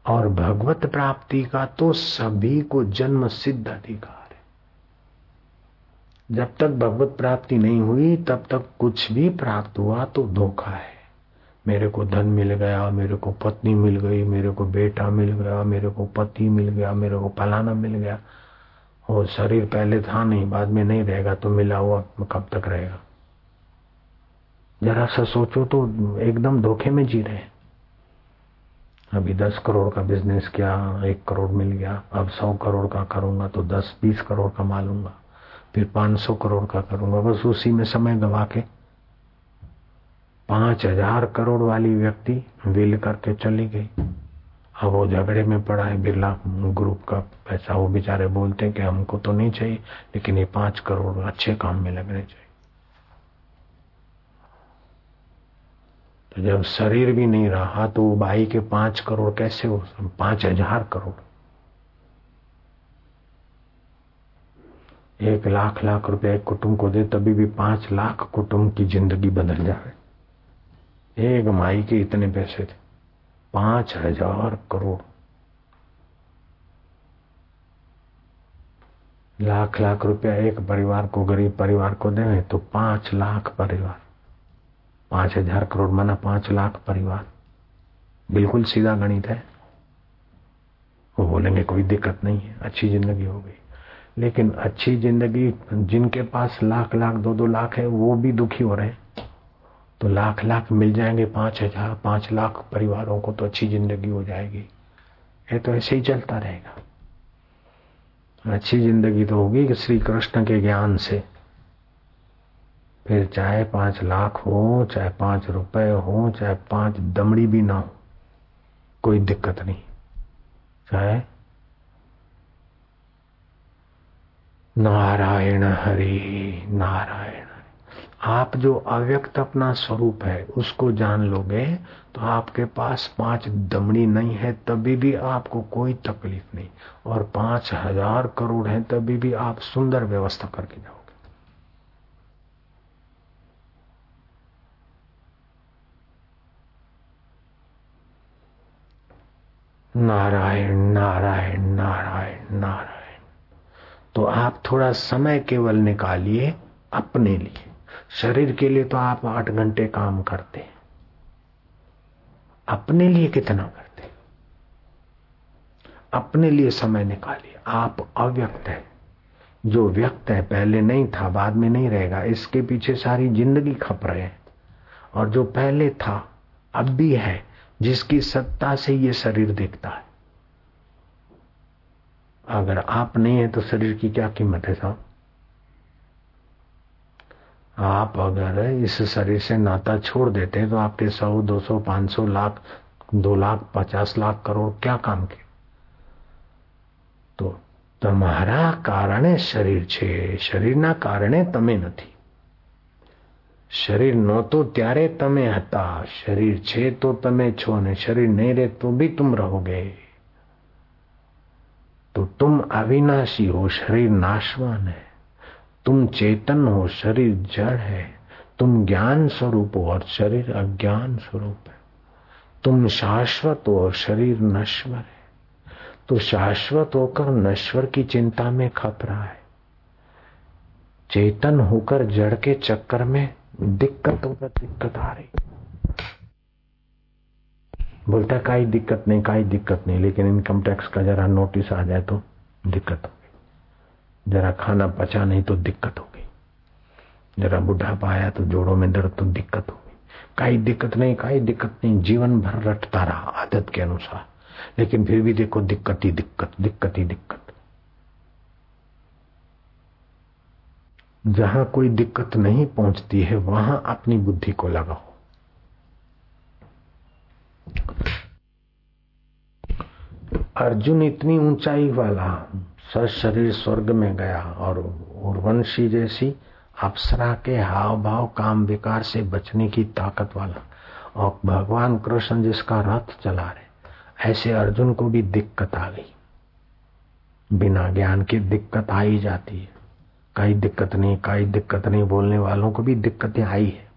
और भगवत प्राप्ति का तो सभी को जन्म सिद्ध अधिकार है। जब तक भगवत प्राप्ति नहीं हुई, तब तक कुछ भी प्राप्त हुआ तो धोखा है। मेरे को धन मिल गया, मेरे को पत्नी मिल गई, मेरे को बेटा मिल गया, मेरे को पति मिल गया, मेरे को फलाना मिल गया। और शरीर पहले था नहीं, बाद में नहीं रहेगा तो मिला हुआ कब तक रहेगा? जरा सा सोचो तो एकदम धोखे में जी रहे अभी दस करोड़ का बिज़नेस किया, एक करोड़ मिल गया। अब सौ करोड़ का करूँगा तो दस, बीस करोड़ कमा लूँगा। फिर पाँच सौ करोड़ का करूँगा। बस उसी में समय गवा के पाँच हज़ार करोड़ वाली व्यक्ति विल करके चली गई। अब वो झगड़े में पड़ा है, बिरला ग्रुप का। पैसा वो बेचारे बोलते हैं कि हमको तो नहीं चाहिए, लेकिन ये पाँच करोड़ अच्छे काम में लगने चाहिए तो जब शरीर भी नहीं रहा तो वो बाई के पाँच करोड़ कैसे हो पाँच हज़ार करोड़। एक लाख लाख रुपए एक कुटुंब को दे, तभी भी पाँच लाख कुटुंब की ज़िंदगी बदल जाए। एक माई के इतने पैसे थे। पाँच हज़ार करोड़। लाख लाख रुपया एक परिवार को, गरीब परिवार को देंगे तो पाँच लाख परिवार। पाँच हज़ार करोड़ माना पाँच लाख परिवार। बिल्कुल सीधा गणित है। वो बोलेंगे, कोई दिक्कत नहीं है, अच्छी ज़िंदगी हो गई। लेकिन अच्छी ज़िंदगी जिनके पास लाख लाख, दो दो लाख है, वो भी दुखी हो रहे हैं। तो लाख लाख मिल जाएँगे पाँच हज़ार, पाँच लाख परिवारों को तो अच्छी ज़िंदगी हो जाएगी। ये तो ऐसे ही चलता रहेगा। अच्छी ज़िंदगी तो होगी श्री कृष्ण के ज्ञान से। फिर चाहे पाँच लाख हो, चाहे पाँच रुपए हो, चाहे पाँच दमड़ी भी ना हो, कोई दिक्कत नहीं। चाहे नारायण हरि, नारायण आप जो अव्यक्त अपना स्वरूप है, उसको जान लोगे तो आपके पास पाँच दमड़ी नहीं है, तभी भी आपको कोई तकलीफ़ नहीं। और पाँच हज़ार करोड़ है, तभी भी आप सुंदर व्यवस्था करके जाओगे। नारायण नारायण नारायण नारायण। तो आप थोड़ा समय केवल निकालिए अपने लिए। शरीर के लिए तो आप आठ घंटे काम करते हैं। अपने लिए कितना करते अपने लिए समय निकालिए। आप अव्यक्त है। जो व्यक्त है, पहले नहीं था, बाद में नहीं रहेगा। इसके पीछे सारी ज़िंदगी खप रहे हैं। और जो पहले था, अब भी है। जिसकी सत्ता से ये शरीर देखता है अगर आप नहीं है तो शरीर की क्या कीमत है साहब आप अगर इस शरीर से नाता छोड़ देते तो आपके सौ दो सौ पांच सौ लाख दो लाख पचास लाख करोड़ क्या काम के તો તમારા કારણે શરીર છે શરીરના કારણે તમે નથી શરીર નહોતું ત્યારે તમે હતા શરીર છે તો તમે છો ને શરીર નહીં રહે તો भी तुम रहोगे तो तुम अविनाशी हो शरीर नाशवान है तुम चेतन हो शरीर जड़ है तुम ज्ञान स्वरूप हो और शरीर अज्ञान स्वरूप है तुम शाश्वत हो और शरीर नश्वर है तो शाश्वत होकर नश्वर की चिंता में खप रहा है चेतन होकर जड़ के चक्कर में दिक्कत होकर दिक्कत आ रही। बोलता काई दिक्कत नहीं, काई दिक्कत नहीं, लेकिन इनकम टैक्स का जरा नोटिस आ जाए तो दिक्कत हो जरा खाना पचा नहीं तो दिक्कत हो गई। जरा बुढ़ापा आया तो जोड़ों में दर्द तो दिक्कत हो गई। काई दिक्कत नहीं, काई दिक्कत नहीं, जीवन भर रटता रहा आदत के अनुसार। लेकिन फिर भी देखो दिक्कत ही दिक्कत दिक्कत ही दिक्कत। जहाँ कोई दिक्कत नहीं पहुँचती है, वहाँ अपनी बुद्धि को लगाओ। अर्जुन इतनी ऊंचाई वाला सर शरीर स्वर्ग में गया और उर्वंशी जैसी अप्सरा के हाव भाव काम विकार से बचने की ताकत वाला और भगवान कृष्ण जिसका रथ चला रहे, ऐसे अर्जुन को भी दिक्कत आ गई। बिना ज्ञान की दिक्कत आ ही जाती है। कई दिक्कत नहीं, कई दिक्कत नहीं, बोलने वालों को भी दिक्कतें आई है।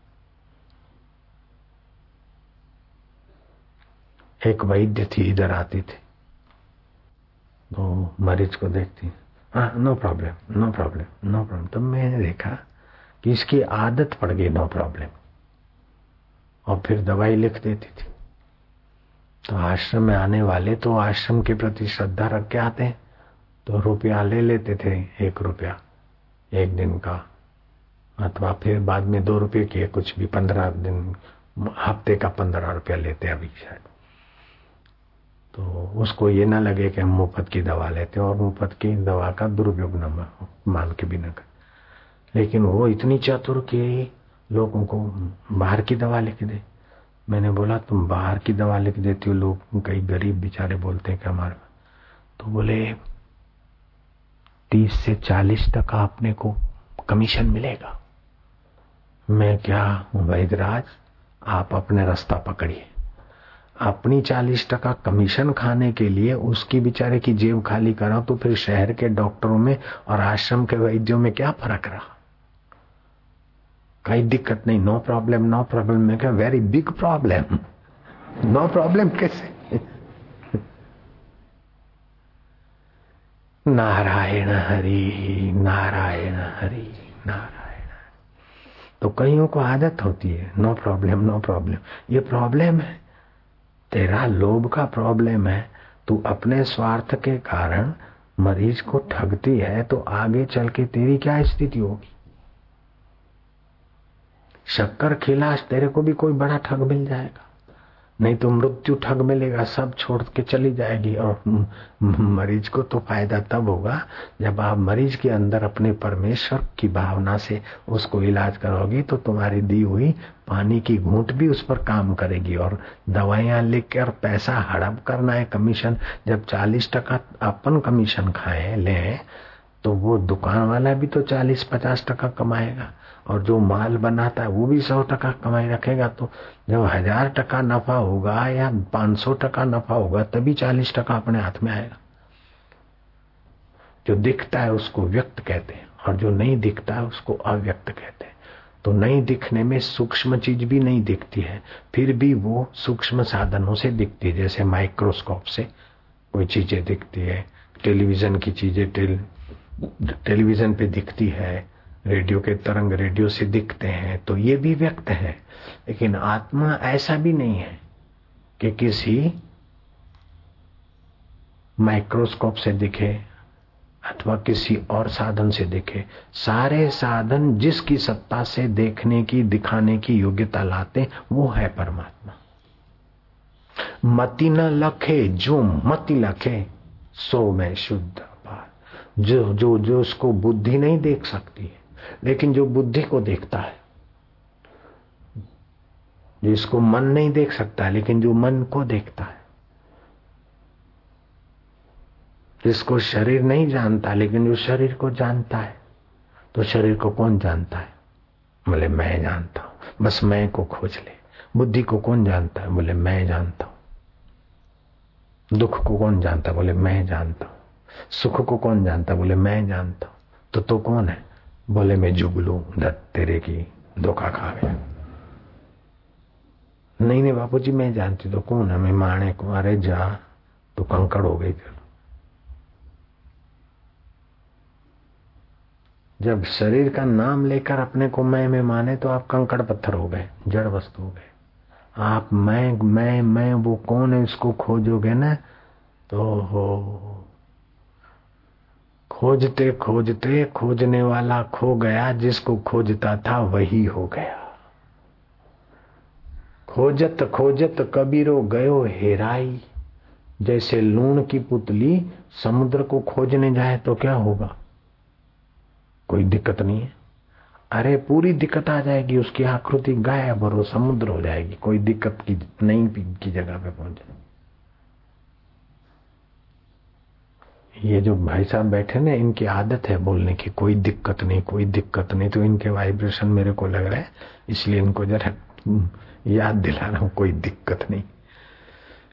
एक वैद्य थी, इधर आती थी। तो मरीज़ को देखती हाँ no problem no problem no problem. तब मैंने देखा कि इसकी आदत पड़ गई, नो प्रॉब्लम। और फिर दवाई लिख देती थी। तो आश्रम में आने वाले तो आश्रम के प्रति श्रद्धा रख के आते हैं। तो रुपया ले लेते थे, एक रुपया। एक दिन का। अथवा फिर बाद में दो रुपये के कुछ भी, पंद्रह दिन, हफ़्ते का पंद्रह रुपया लेते हैं अभी शायद। तो उसको ये ना लगे कि हम मुफ़्त की दवा लेते हैं, और मुफ़्त की दवा का दुरुपयोग न मान के भी न कर। लेकिन वो इतनी चतुर कि लोगों को बाहर की दवा लिख दे। मैंने बोला, तुम बाहर की दवा लिख देती हो, लोग, कई गरीब बेचारे बोलते हैं कि हमारे तो बोले तीस से चालीस टका अपने को कमीशन मिलेगा। मैं क्या वैदराज आप अपने रास्ता पकड़िए। अपनी चालीस टका कमीशन खाने के लिए उसकी बेचारे की जेब खाली करा तो फिर शहर के डॉक्टरों में और आश्रम के वैद्यों में क्या फ़र्क रहा? कई दिक्कत नहीं नो प्रॉब्लम नो प्रॉब्लम में क्या very big problem no problem कैसे? नारायण हरि नारायण हरि, नारायण तो कईयों को आदत होती है, नो प्रॉब्लम नो प्रॉब्लम। ये प्रॉब्लम है, तेरा लोभ का प्रॉब्लम है, तू अपने स्वार्थ के कारण मरीज़ को ठगती है तो आगे चल के तेरी क्या स्थिति होगी? शक्कर खिला तेरे को भी कोई बड़ा ठग मिल जाएगा। नहीं तो मृत्यु ठग मिलेगा, सब छोड़ के चली जाएगी और मरीज़ को तो फ़ायदा तब होगा जब आप मरीज़ के अंदर अपने परमेश्वर की भावना से उसको इलाज करोगी तो तुम्हारी दी हुई पानी की घूंट भी उस पर काम करेगी और दवाइयाँ लेकर पैसा हड़प करना है कमीशन। जब चालीस टका अपन कमीशन खाए, लें तो वो दुकान वाला भी तो चालीस पचास टका कमाएगा। और जो माल बनाता है वो भी सौ टका कमाई रखेगा तो जब हज़ार टका नफा होगा या पाँच सौ टका नफा होगा तभी चालीस टका अपने हाथ में आएगा। जो दिखता है उसको व्यक्त कहते हैं और जो नहीं दिखता है उसको अव्यक्त कहते हैं। तो नहीं दिखने में सूक्ष्म चीज़ भी नहीं दिखती है फिर भी वो सूक्ष्म साधनों से दिखती है जैसे माइक्रोस्कोप से कोई चीज़ें दिखती है टेलीविज़न की चीज़ें टेल, टेलीविज़न पे दिखती है रेडियो के तरंग रेडियो से दिखते हैं तो ये भी व्यक्त है। लेकिन आत्मा ऐसा भी नहीं है कि किसी माइक्रोस्कोप से दिखे अथवा किसी और साधन से दिखे। सारे साधन जिसकी सत्ता से देखने की, दिखाने की योग्यता लाते वो है परमात्मा। मति न लखे, जो मति लखे, सो में शुद्ध जो जो जो उसको बुद्धि नहीं देख सकती है। लेकिन जो बुद्धि को देखता है, जिसको मन नहीं देख सकता है लेकिन जो मन को देखता है, जिसको शरीर नहीं जानता, लेकिन जो शरीर को जानता है तो शरीर को कौन जानता है? बोले, मैं जानता हूँ। बस मैं को खोज ले। बुद्धि को कौन जानता है? बोले, मैं जानता हूँ। दुख को कौन जानता बोले, मैं जानता हूँ। सुख को कौन जानता बोले, मैं जानता हूँ। तो तो कौन है? बोले, मैं जुगलू दत्त तेरे की धोखा खा गया। नहीं नहीं बापू जी मैं जानती तो कौन है? मैं माणे को अरे जा तो कंकड़ हो गई फिर। जब शरीर का नाम लेकर अपने को मैं, में माने तो आप कंकड़ पत्थर हो गए, जड़ वस्तु हो गए। आप मैं मैं मैं, वो कौन है, इसको खोजोगे ना? तो हो खोजते खोजते खोजने वाला खो गया, जिसको खोजता था वही हो गया। खोजत खोजत कबीरो गयो हेराई। जैसे लूण की पुतली समुद्र को खोजने जाए तो क्या होगा? कोई दिक्कत नहीं है। अरे, पूरी दिक्कत आ जाएगी, उसकी आकृति गायब और वो समुद्र हो जाएगी। कोई दिक्कत की, नहीं की जगह पे पहुँच। जाएगी ये जो भाई साहब बैठे ना, इनकी आदत है बोलने की, कोई दिक्कत नहीं, कोई दिक्कत नहीं तो इनके वाइब्रेशन मेरे को लग रहा है, इसलिए इनको जरा याद दिला रहा हूँ, कोई दिक्कत नहीं।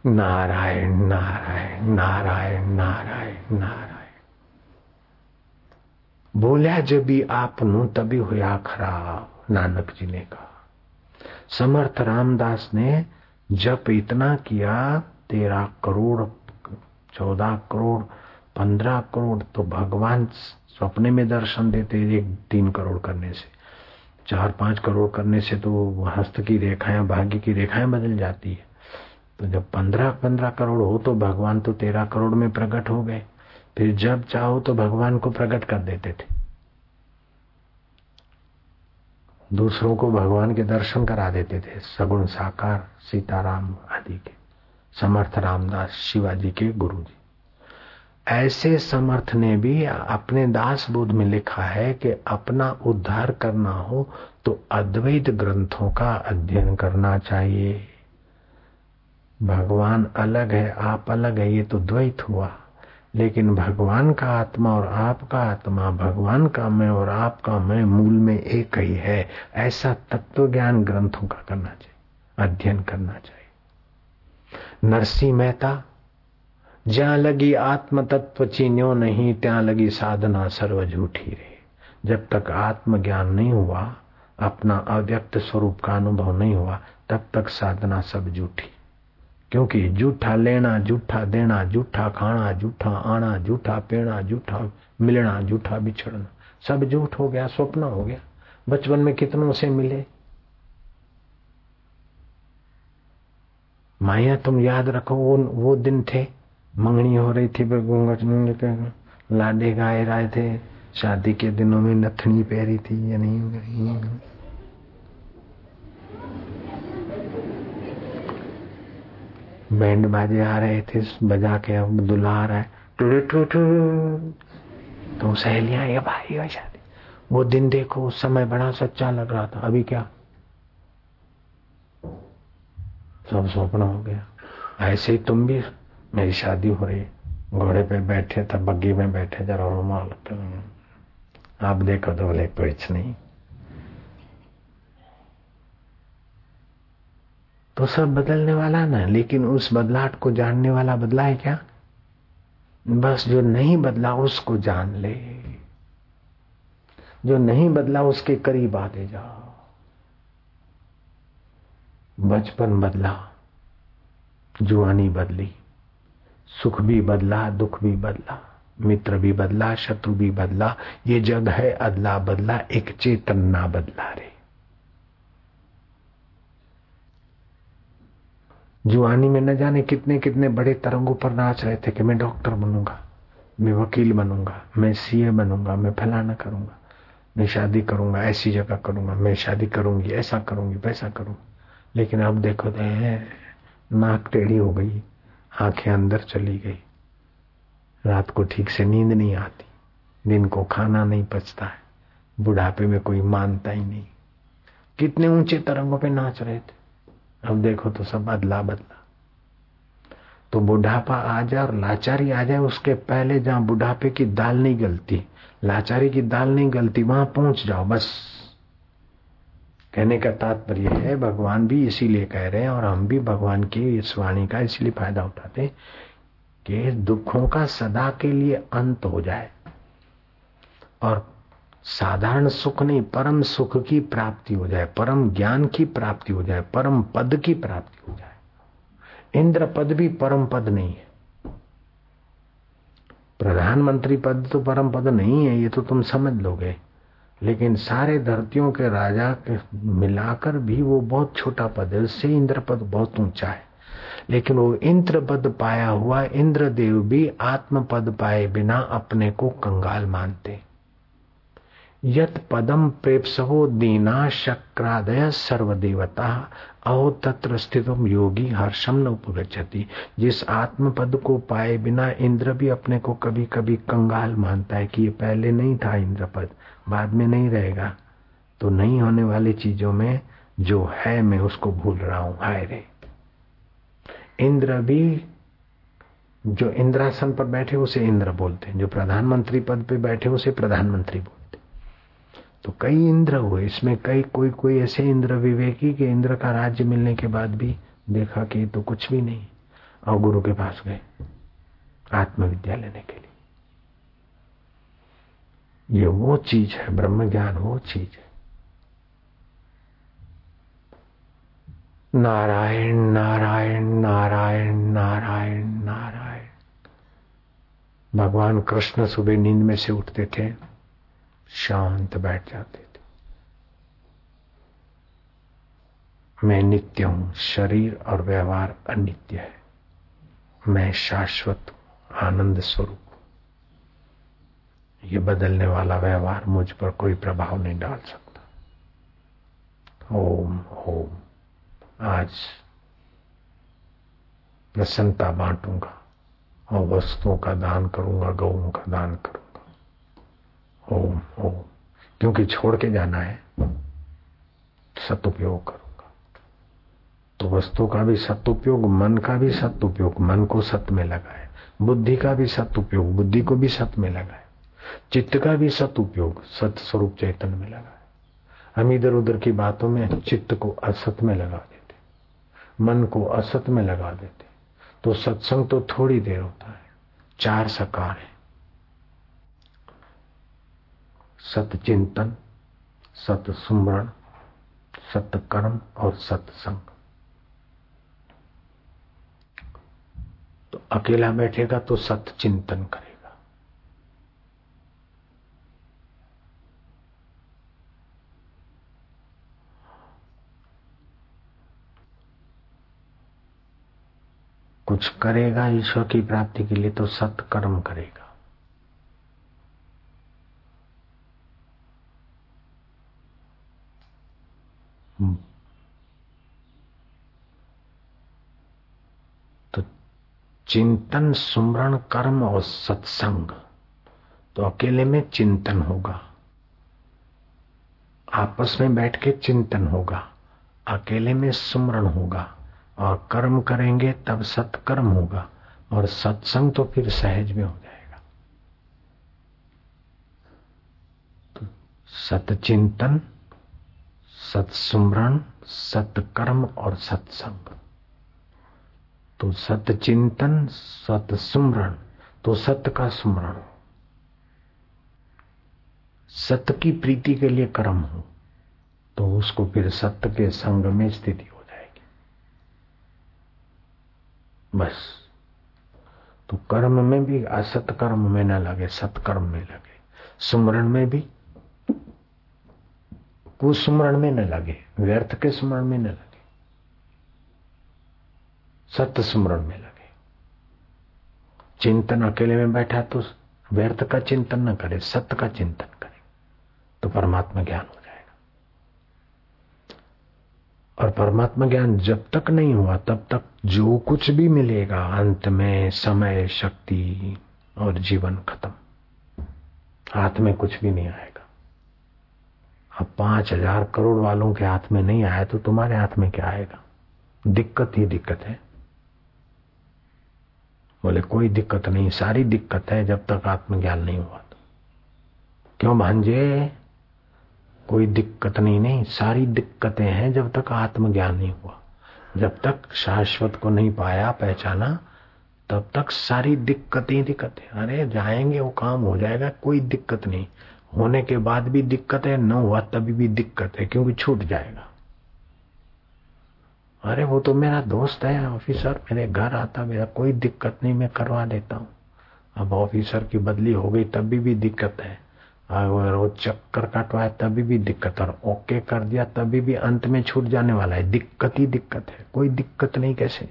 नारायण नारायण नारायण नारायण नारायण। बोलिया जब भी आपनु तभी हुआ खराब, नानक जी ने कहा। समर्थ रामदास ने जब इतना किया, तेरह करोड़, चौदह करोड़ पंद्रह करोड़ तो भगवान सपने में दर्शन देते एक तीन करोड़ करने से। चार पाँच करोड़ करने से तो हस्त की रेखाएँ, भाग्य की रेखाएँ बदल जाती है। तो जब पंद्रह पंद्रह करोड़ हो तो भगवान तो तेरह करोड़ में प्रकट हो गए। फिर जब चाहो तो भगवान को प्रकट कर देते थे। दूसरों को भगवान के दर्शन करा देते थे, सगुण साकार, सीताराम आदि के, समर्थ रामदास, शिवाजी के गुरु जी ऐसे समर्थ ने भी अपने दास बोध में लिखा है कि अपना उद्धार करना हो तो अद्वैत ग्रंथों का अध्ययन करना चाहिए। भगवान अलग है, आप अलग है, ये तो द्वैत हुआ। लेकिन भगवान का आत्मा और आपका आत्मा, भगवान का मैं और आपका मैं मूल में एक ही है। ऐसा तत्व ज्ञान ग्रंथों का करना चाहिए, अध्ययन करना चाहिए। नरसिंह मेहता जहाँ लगी आत्म तत्व चीन्यो नहीं, त्या लगी साधना सर्व झूठी रहे। जब तक आत्म ज्ञान नहीं हुआ, अपना अव्यक्त स्वरूप का अनुभव नहीं हुआ, तब तक साधना सब झूठी। क्योंकि जूठा लेना जूठा देना जूठा खाना जूठा आना जूठा पेना जूठा मिलना जूठा बिछड़ना, सब झूठ हो गया, स्वप्न हो गया। बचपन में कितनों से मिले? माया, तुम याद रखो, वो वो दिन थे मंगनी हो रही थी घूंघट लाडे गाए रहे थे। शादी के दिनों में नथनी पहरी थी, या नहीं बैंड बाजे आ रहे थे, बजा के अब दुल्हा आ रहा है। टू टू टू। तो सहेलियाँ, ये भाई भाई शादी। वो दिन देखो, उस समय बड़ा सच्चा लग रहा था। अभी क्या? सब स्वप्न हो गया। ऐसे तुम भी मेरी शादी हो रही घोड़े पे बैठे था बग्गी में बैठे, जरा रुमाल आप देखो तो बोले, कुछ नहीं। तो सब बदलने वाला ना, लेकिन उस बदलाहट को जानने वाला बदला है क्या? बस जो नहीं बदला, उसको जान ले। जो नहीं बदला, उसके करीब आते जाओ। बचपन बदला जुआनी बदली। सुख भी बदला, दुख भी बदला, मित्र भी बदला, शत्रु भी बदला, ये जग है अदला बदला, एक चेतन ना बदला रे। जुआनी में न जाने कितने कितने बड़े तरंगों पर नाच रहे थे कि मैं डॉक्टर बनूँगा, मैं वकील बनूँगा, मैं सीए बनूँगा, मैं फलाना करूँगा, मैं शादी करूँगा, ऐसी जगह करूँगा, मैं शादी करूँगी, ऐसा करूँगी, वैसा करूँगा। लेकिन अब देखो तो नाक टेढ़ी हो गई। आँखें अंदर चली गई। रात को ठीक से नींद नहीं आती। दिन को खाना नहीं पचता है। बुढ़ापे में कोई मानता ही नहीं। कितने ऊँचे तरंगों पे नाच रहे थे। अब देखो तो सब बदला बदला। तो बुढ़ापा आ जाए और लाचारी आ जाए, उसके पहले जहाँ बुढ़ापे की दाल नहीं गलती, लाचारी की दाल नहीं गलती, वहाँ पहुँच जाओ, बस। कहने का तात्पर्य है, भगवान भी इसीलिए कह रहे हैं और हम भी भगवान की इस वाणी का इसलिए फ़ायदा उठाते हैं कि दुखों का सदा के लिए अंत हो जाए। और साधारण सुख नहीं, परम सुख की प्राप्ति हो जाए, परम ज्ञान की प्राप्ति हो जाए, परम पद की प्राप्ति हो जाए। इंद्र पद भी परम पद नहीं है। प्रधानमंत्री पद तो परम पद नहीं है, ये तो तुम समझ लोगे। लेकिन सारे धरतियों के राजा के मिलाकर भी वो बहुत छोटा पद है। उससे इंद्र पद बहुत ऊँचा है। लेकिन वो इंद्र पद पाया हुआ इंद्रदेव भी आत्म पद पाए बिना अपने को कंगाल मानते। यत पदम प्रेपसहो दीना शक्रादय सर्वदेवता, अहो तत्र स्थित योगी हर्षम न उपगछति जिस आत्म पद को पाए बिना इंद्र भी अपने को कभी कभी कंगाल मानता है कि ये पहले नहीं था इंद्र पद बाद में नहीं रहेगा तो नहीं होने वाली चीज़ों में जो है मैं उसको भूल रहा हूँ। हाय रे। इंद्र भी, जो इंद्रासन पर बैठे उसे इंद्र बोलते हैं। जो प्रधानमंत्री पद पे बैठे उसे प्रधानमंत्री बोलते तो कई इंद्र हुए। इसमें कई, कोई कोई ऐसे इंद्र विवेकी के इंद्र का राज्य मिलने के बाद भी देखा कि तो कुछ भी नहीं। और गुरु के पास गए। आत्मविद्या लेने के लिए। ये वो चीज़ है ब्रह्म ज्ञान वो चीज़ है। नारायण नारायण नारायण नारायण नारायण। भगवान कृष्ण सुबह नींद में से उठते थे, शांत बैठ जाते थे। मैं नित्य हूँ, शरीर और व्यवहार अनित्य है। मैं शाश्वत आनंद स्वरूप। ये बदलने वाला व्यवहार मुझ पर कोई प्रभाव नहीं डाल सकता। ओम ओम। आज प्रसन्नता बांटूँगा और वस्तुओं का दान करूँगा गौओं का दान करूँगा। ओम ओम। क्योंकि छोड़ के जाना है, सदुपयोग करूँगा। तो वस्तु का भी सदुपयोग, मन का भी सदुपयोग, मन को सत में लगाए, बुद्धि का भी सदुपयोग, बुद्धि को भी सत में लगाए। चित्त का भी सदुपयोग सत स्वरूप चैतन्य में लगाए हम इधर उधर की बातों में चित्त को असत में लगा देते मन को असत में लगा देते तो सत्संग तो थोड़ी देर होता है। चार सकार है। सतचिंतन सत सुमरण सत्कर्म और सत्संग तो अकेला बैठेगा तो सत चिंतन करेगा। कुछ करेगा ईश्वर की प्राप्ति के लिए तो सत्कर्म करेगा। तो चिंतन, सुमरण, कर्म और सत्संग तो अकेले में चिंतन होगा। आपस में बैठ के चिंतन होगा। अकेले में सुमरण होगा। और कर्म करेंगे तब सत्कर्म होगा और सत्संग तो फिर सहज में हो जाएगा। तो सतचिंतन, सत्सुमरण, सत्कर्म और सत्संग। तो सतचिंतन, सतसुमरण तो सत्य का सुमरण। सत्य की प्रीति के लिए कर्म हो तो उसको फिर सत्य के संग में स्थिति हो बस। तो कर्म में भी असत कर्म में न लगे, सत्कर्म में लगे। सुमरण में भी, कुसुमरण में न लगे, व्यर्थ के स्मरण में न लगे। सत्य सुमरण में लगे। चिंतन अकेले में बैठा तो व्यर्थ का चिंतन न करे, सत्य का चिंतन करे। तो परमात्मा ज्ञान हो और परमात्मा ज्ञान जब तक नहीं हुआ, तब तक जो कुछ भी मिलेगा, अंत में समय, शक्ति और जीवन खत्म। हाथ में कुछ भी नहीं आएगा। अब पाँच हज़ार करोड़ वालों के हाथ में नहीं आया तो तुम्हारे हाथ में क्या आएगा? दिक्कत ही दिक्कत है। बोले, कोई दिक्कत नहीं, सारी दिक्कत है जब तक आत्मज्ञान नहीं हुआ तो। क्यों भांजे? कोई दिक्कत नहीं नहीं, सारी दिक्कतें हैं जब तक आत्मज्ञान नहीं हुआ। जब तक शाश्वत को नहीं पाया, पहचाना, तब तक सारी दिक्कतें दिक्कतें। अरे, जाएँगे, वो काम हो जाएगा, कोई दिक्कत नहीं। होने के बाद भी दिक्कत है न हुआ, तभी भी दिक्कत है, क्योंकि छूट जाएगा। अरे, वो तो मेरा दोस्त है, ऑफिसर, मेरे घर आता, मेरा कोई दिक्कत नहीं, मैं करवा देता हूँ। अब ऑफिसर की बदली हो गई तभी भी दिक्कत है। अगर वो चक्कर काटवाए, तभी भी दिक्कत, और ओके कर दिया, तभी भी अंत में छूट जाने वाला है। दिक्कत ही दिक्कत है, कोई दिक्कत नहीं, कैसे?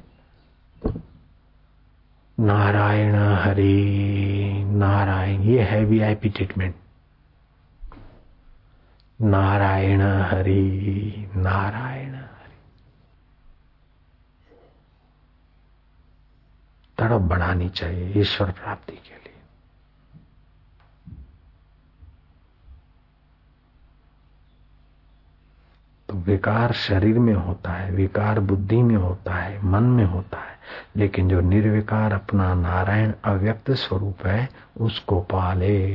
नारायण हरि, नारायण, ये है वीआईपी ट्रीटमेंट नारायण हरि नारायण हरि। तड़प बढ़ानी चाहिए, ईश्वर प्राप्ति के लिए। तो विकार शरीर में होता है, विकार बुद्धि में होता है, मन में होता है। लेकिन जो निर्विकार अपना नारायण अव्यक्त स्वरूप है, उसको पाले।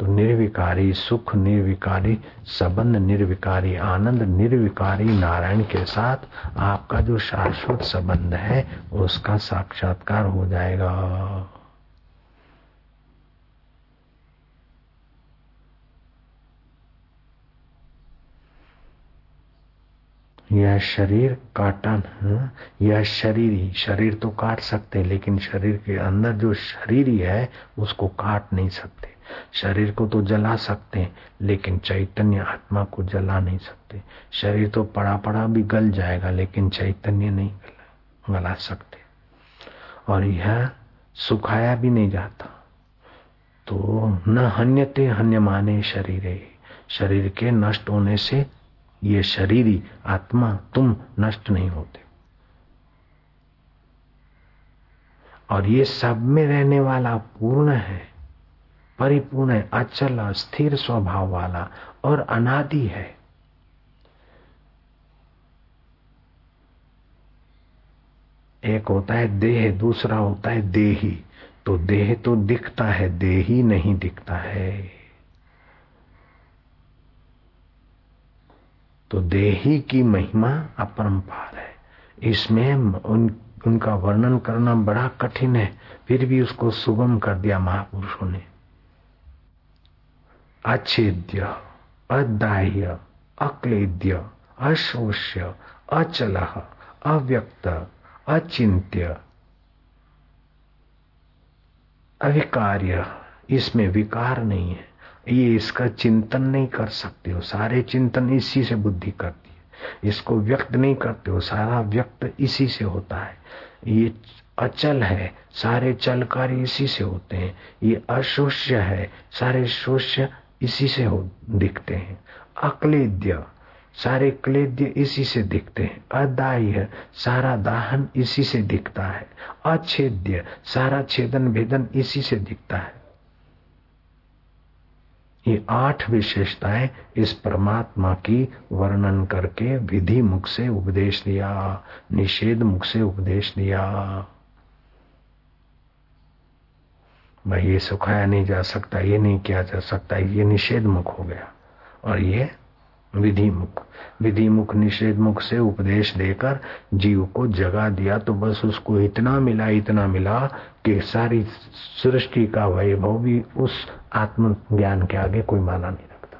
तो निर्विकारी सुख, निर्विकारी संबंध, निर्विकारी आनंद, निर्विकारी नारायण के साथ आपका जो शाश्वत संबंध है, उसका साक्षात्कार हो जाएगा। यह शरीर काटन यह शरीर ही, शरीर तो काट सकते, लेकिन शरीर के अंदर जो शरीर ही है, उसको काट नहीं सकते। शरीर को तो जला सकते हैं लेकिन चैतन्य आत्मा को जला नहीं सकते। शरीर तो पड़ा पड़ा भी गल जाएगा, लेकिन चैतन्य नहीं गला सकते। और यह सुखाया भी नहीं जाता। तो न हन्यते हन्य माने शरीर शरीर के नष्ट होने से ये शरीरी आत्मा तुम नष्ट नहीं होते। और ये सब में रहने वाला पूर्ण है, परिपूर्ण है, अचल स्थिर स्वभाव वाला और अनादि है। एक होता है देह, दूसरा होता है देही। तो देह तो दिखता है, देही नहीं दिखता है। तो देही की महिमा अपरंपार है। इसमें उन, उनका वर्णन करना बड़ा कठिन है, फिर भी उसको सुगम कर दिया महापुरुषों ने। अच्छेद्य अदाह्य, अक्लेद्य, अशोष्य, अचल, अव्यक्त अचिंत्य अविकार्य, इसमें विकार नहीं है। ये इसका चिंतन नहीं कर सकते हो। सारे चिंतन इसी से बुद्धि करती है। इसको व्यक्त नहीं करते हो। सारा व्यक्त इसी से होता है। ये अचल है। सारे चल कार्य इसी से होते हैं। ये अशोष्य है। सारे शोष्य इसी से हो, दिखते हैं। अक्लेद्य। सारे क्लेद्य इसी से दिखते हैं। अदाह्य। सारा दाहन इसी से दिखता है। अच्छेद्य सारा छेदन भेदन इसी से दिखता है। ये आठ विशेषताएँ इस परमात्मा की वर्णन करके विधि मुख से उपदेश दिया, निषेध मुख से उपदेश दिया। भाई, ये सुखाया नहीं जा सकता, ये नहीं किया जा सकता, ये निषेध मुख हो गया। और ये विधि मुख विधि मुख निषेध मुख से उपदेश देकर जीव को जगा दिया तो बस उसको इतना मिला इतना मिला कि सारी सृष्टि का वैभव भी उस आत्म ज्ञान के आगे कोई माना नहीं रखता।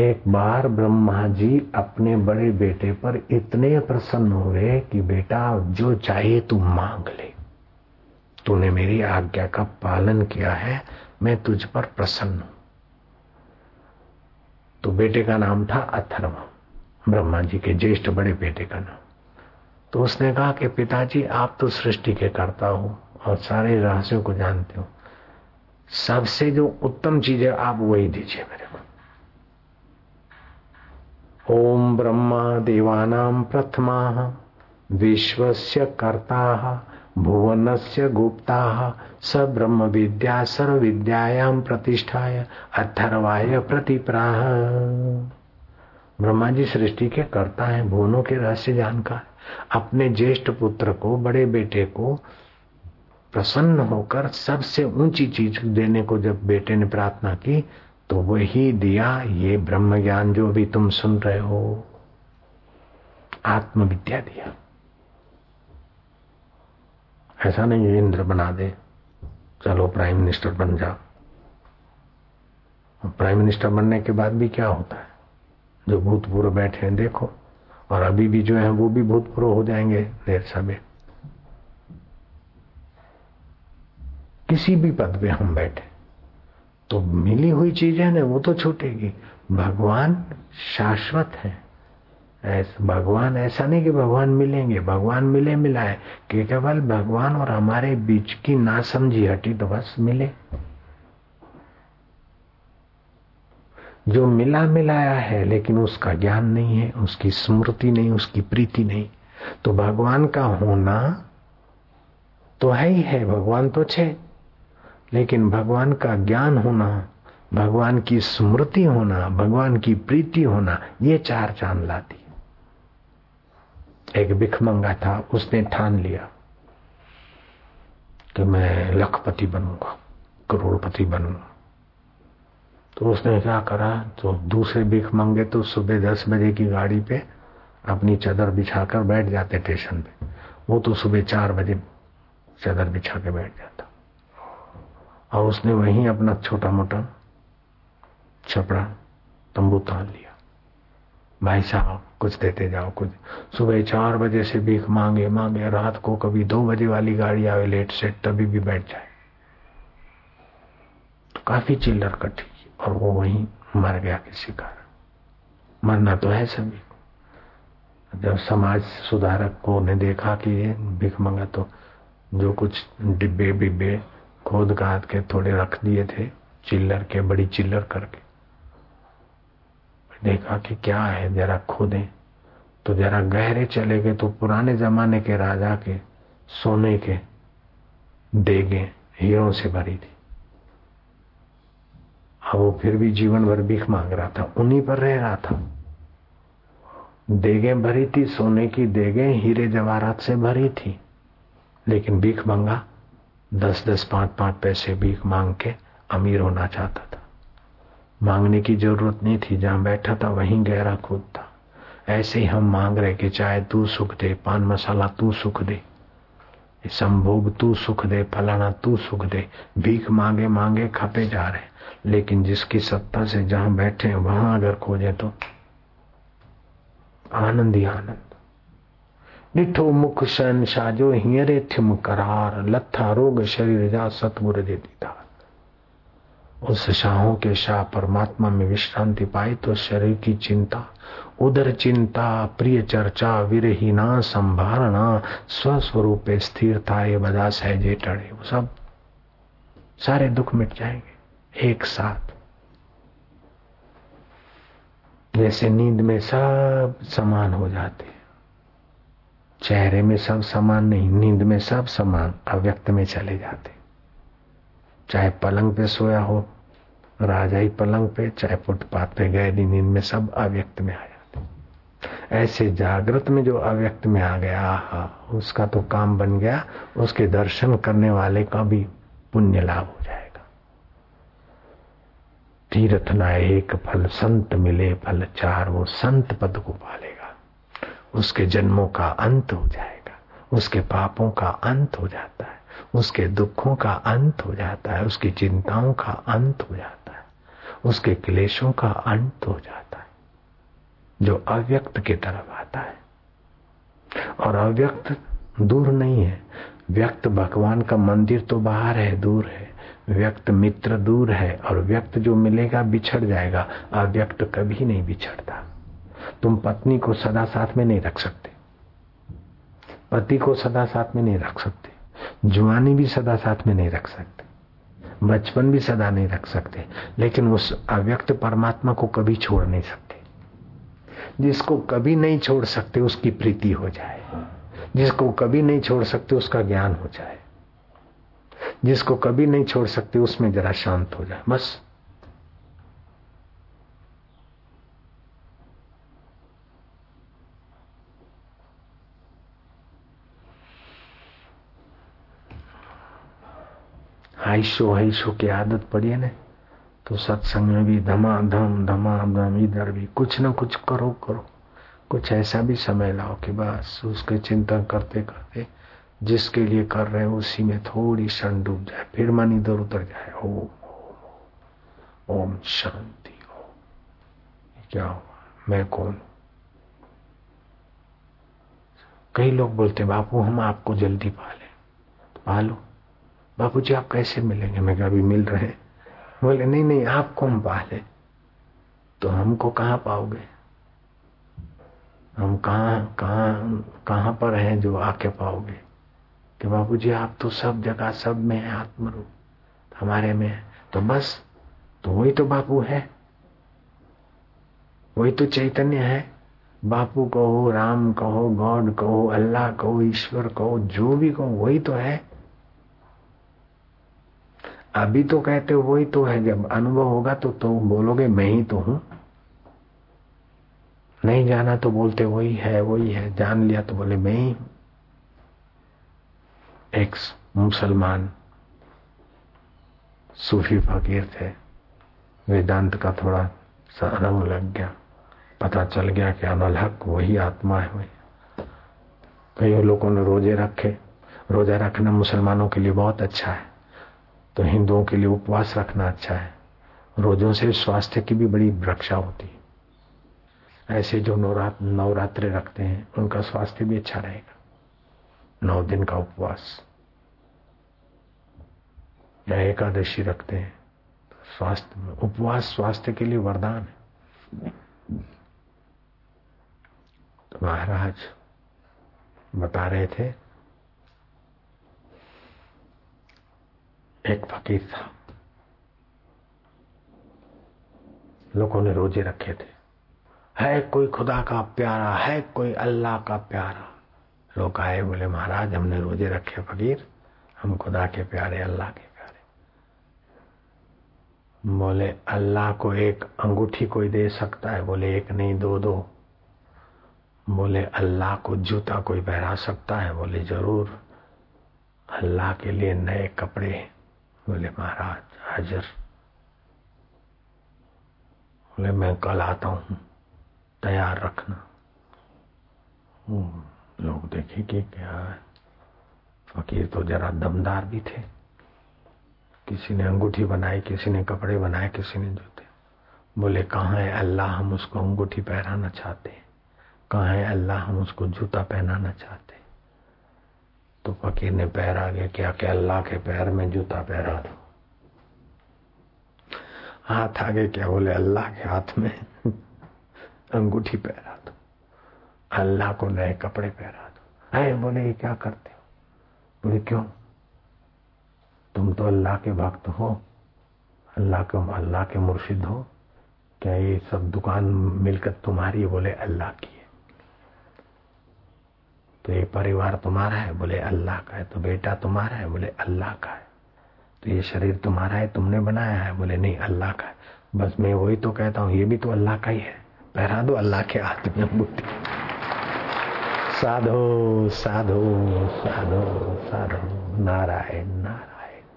एक बार ब्रह्मा जी अपने बड़े बेटे पर इतने प्रसन्न हुए कि बेटा, जो चाहिए तू मांग ले। तूने मेरी आज्ञा का पालन किया है, मैं तुझ पर प्रसन्न हूँ। तो बेटे का नाम था अथर्व। ब्रह्मा जी के ज्येष्ठ बड़े बेटे का नाम। तो उसने कहा कि पिताजी, आप तो सृष्टि के करता हो और सारे रहस्यों को जानते हो। सबसे जो उत्तम चीज़ है, आप वही दीजिए मेरे को। ओम ब्रह्मा देवानाम प्रथमा, विश्वस्य कर्ता भुवनस्य गुप्ता स ब्रह्म विद्या सर्व विद्यायाम प्रतिष्ठाय अथर्वाय प्रतिप्राह। ब्रह्मा जी सृष्टि के करता है, भुवनों के रहस्य जानकार। अपने ज्येष्ठ पुत्र को, बड़े बेटे को प्रसन्न होकर सबसे ऊँची चीज़ देने को जब बेटे ने प्रार्थना की तो वही दिया, ये ब्रह्म ज्ञान जो भी तुम सुन रहे हो, आत्मविद्या दिया। ऐसा नहीं इंद्र बना दे। चलो प्राइम मिनिस्टर बन जाओ। प्राइम मिनिस्टर बनने के बाद भी क्या होता है? जो भूतपूर्व बैठे हैं, देखो। और अभी भी जो है, वो भी भूतपूर्व हो जाएँगे, देर समय किसी भी पद पे हम बैठे। तो मिली हुई चीज़ें ना, वो तो छूटेगी। भगवान शाश्वत है। ऐसा, भगवान, ऐसा नहीं कि भगवान मिलेंगे। भगवान मिले, मिलाए। कि केवल भगवान और हमारे बीच की ना समझी हटी तो बस मिले। जो मिला, मिलाया है, लेकिन उसका ज्ञान नहीं है, उसकी स्मृति नहीं, उसकी प्रीति नहीं। तो भगवान का होना तो है ही है, भगवान तो छे। लेकिन भगवान का ज्ञान होना, भगवान की स्मृति होना, भगवान की प्रीति होना, ये चार चाँद लाती एक भिखमंगा था, उसने ठान लिया कि मैं लखपति बनूँगा, करोड़पति बनूँगा। तो उसने क्या करा तो दूसरे भिख मंगे तो सुबह दस बजे की गाड़ी पे अपनी चादर बिछाकर बैठ जाते स्टेशन पे। वो तो सुबह चार बजे चादर बिछा के बैठ जाता। और उसने वहीं अपना छोटा मोटा छपड़ा तंबू तान लिया। भाई साहब, कुछ देते जाओ, कुछ। सुबह चार बजे से भीख मांगे मांगे, रात को कभी दो बजे वाली गाड़ी आवे लेट सेट, तभी भी बैठ जाए। तो काफ़ी चिल्लर कटी और वो वहीं मर गया किसी कारण। मरना तो है सभी को। जब समाज सुधारक को ने देखा कि ये भीख मांगा तो जो कुछ डिब्बे बिब्बे खोद काद के थोड़े रख दिए थे, चिल्लर के, बड़ी चिल्लर करके। देखा कि क्या है, जरा खोदें। तो जरा गहरे चले गए तो पुराने जमाने के राजा के, सोने के देगे हीरों से भरी थी। अब वो फिर भी जीवन भर भीख मांग रहा था, उन्हीं पर रह रहा था। देगे भरी थी, सोने की देगे हीरे जवाहरात से भरी थी। लेकिन भीख मांगा, दस दस पाँच पाँच पैसे भीख मांग के अमीर होना चाहता था। मांगने की ज़रूरत नहीं थी, जहाँ बैठा था वहीं गहरा खुद था। ऐसे ही हम मांग रहे कि चाहे तू सुख दे, पान मसाला तू सुख दे, संभोग तू सुख दे, फलाना तू सुख दे। भीख मांगे मांगे खपे जा रहे लेकिन जिसकी सत्ता से जहाँ बैठे वहाँ अगर खोजे तो आनंद ही आनंद। ॾिठो मुख शन साजो हींअर थियुमि करार लथा रोग शरीर जा सतगुर जे दीदार। उस शाहों के शाह परमात्मा में विश्रांति पाई तो शरीर की चिंता उधर चिंता, प्रिय चर्चा, विरहीना संभालना स्वस्वरूप स्थिरता ये बदा सहजे टड़े वो सब सारे दुख मिट जाएँगे, एक साथ। जैसे नींद में सब समान हो जाते चेहरे में सब समान नहीं, नींद में सब समान, अव्यक्त में चले जाते चाहे पलंग पे सोया हो, राजा ही पलंग पे, चाहे फुटपाथ पे गहरी नींद में सब अव्यक्त में आ जाते ऐसे जागृत में जो अव्यक्त में आ गया हा उसका तो काम बन गया, उसके दर्शन करने वाले का भी पुण्य लाभ हो जाएगा। तीर्थ ना एक फल, संत मिले फल चार, वो संत पद को पालेगा। उसके जन्मों का अंत हो जाएगा, उसके पापों का अंत हो जाता है। उसके दुखों का अंत हो जाता है, उसकी चिंताओं का अंत हो जाता है, उसके क्लेशों का अंत हो जाता है, जो अव्यक्त की तरफ़ आता है। और अव्यक्त दूर नहीं है। व्यक्त भगवान का मंदिर तो बाहर है, दूर है। व्यक्त मित्र दूर है, और व्यक्त जो मिलेगा बिछड़ जाएगा। अव्यक्त कभी नहीं बिछड़ता। तुम पत्नी को सदा साथ में नहीं रख सकते। पति को सदा साथ में नहीं रख सकते। जुआनी भी सदा साथ में नहीं रख सकते। बचपन भी सदा नहीं रख सकते। लेकिन उस अव्यक्त परमात्मा को कभी छोड़ नहीं सकते। जिसको कभी नहीं छोड़ सकते, उसकी प्रीति हो जाए। जिसको कभी नहीं छोड़ सकते, उसका ज्ञान हो जाए। जिसको कभी नहीं छोड़ सकते, उसमें जरा शांत हो जाए। बस। हाइशो हाइशो की आदत पड़ी है ना तो सत्संग में भी धमाधम धमाधम, इधर भी कुछ ना कुछ करो करो। कुछ ऐसा भी समय लाओ कि बस उसके चिंतन करते करते जिसके लिए कर रहे हैं उसी में थोड़ी क्षण डूब जाए, फिर मन इधर उतर जाए। ओम ओम ओम शांति, ओम। क्या हुआ? मैं कौन? कई लोग बोलते बापू, हम आपको जल्दी पाले। तो पालो। बाबू जी, आप कैसे मिलेंगे? मैं अभी मिल रहे बोले, नहीं नहीं आपको हम पाले तो हमको कहाँ पाओगे? हम कहाँ कहाँ कहाँ पर हैं जो आके पाओगे? कि बाबू जी, आप तो सब जगह, सब में है आत्मरूप, हमारे में तो बस तो वही तो बापू है। वही तो चैतन्य है। बापू कहो, राम कहो, गॉड कहो, अल्लाह कहो, ईश्वर कहो, जो भी कहो, वही तो है। अभी तो कहते हो वही तो है, जब अनुभव होगा तो तो बोलोगे, मैं ही तो हूँ। नहीं जाना तो बोलते, वही है वही है, जान लिया तो बोले, मैं ही एक मुसलमान सूफी फकीर थे। वेदांत का थोड़ा सा रंग लग गया। पता चल गया कि अनलहक वही आत्मा है, वही। कई लोगों ने रोज़े रखे। रोजा रखना मुसलमानों के लिए बहुत अच्छा है। तो हिंदुओं के लिए उपवास रखना अच्छा है। रोजों से स्वास्थ्य की भी बड़ी रक्षा होती है। ऐसे जो नवरात्र नवरात्रे रखते हैं, उनका स्वास्थ्य भी अच्छा रहेगा। नौ दिन का उपवास। या एकादशी रखते हैं तो स्वास्थ्य में उपवास स्वास्थ्य के लिए वरदान है। तो महाराज बता रहे थे एक फकीर था। लोगों ने रोज़े रखे थे। है कोई खुदा का प्यारा, है कोई अल्लाह का प्यारा। लोग आए, बोले, महाराज, हमने रोज़े रखे फकीर। हम खुदा के प्यारे, अल्लाह के प्यारे। बोले, अल्लाह को एक अंगूठी कोई दे सकता है? बोले, एक नहीं, दो दो। बोले, अल्लाह को जूता कोई पहरा सकता है? बोले, ज़रूर। अल्लाह के लिए नए कपड़े बोले, महाराज, हाजिर। बोले, मैं कल आता हूँ, तैयार रखना। लोग देखे कि क्या है फकीर तो जरा दमदार भी थे। किसी ने अंगूठी बनाई, किसी ने कपड़े बनाए, किसी ने जूते। बोले, कहा है अल्लाह हम उसको अंगूठी पहनाना चाहते हैं? कहा है अल्लाह हम उसको जूता पहनाना चाहते तो फकीर ने पैर आगे क्या कि अल्लाह के पैर में जूता पहरा दो। हाथ आगे क्या, बोले, अल्लाह के हाथ में (laughs) अंगूठी पहरा दो। अल्लाह को नए कपड़े पहरा दो। है बोले, ये क्या करते हो? बोले, क्यों? तुम तो अल्लाह के भक्त हो। अल्लाह के अल्लाह के मुर्शिद हो। क्या ये सब दुकान मिलकर तुम्हारी बोले, अल्लाह की तो ये परिवार तुम्हारा है। बोले, अल्लाह का है। तो बेटा तुम्हारा है। बोले, अल्लाह का है। तो ये शरीर तुम्हारा है, तुमने बनाया है। बोले, नहीं, अल्लाह का है। बस मैं वही तो कहता हूँ, ये भी तो अल्लाह का ही है। पहरा दो अल्लाह के हाथ में साधो साधो साधो साधो। नारायण नारायण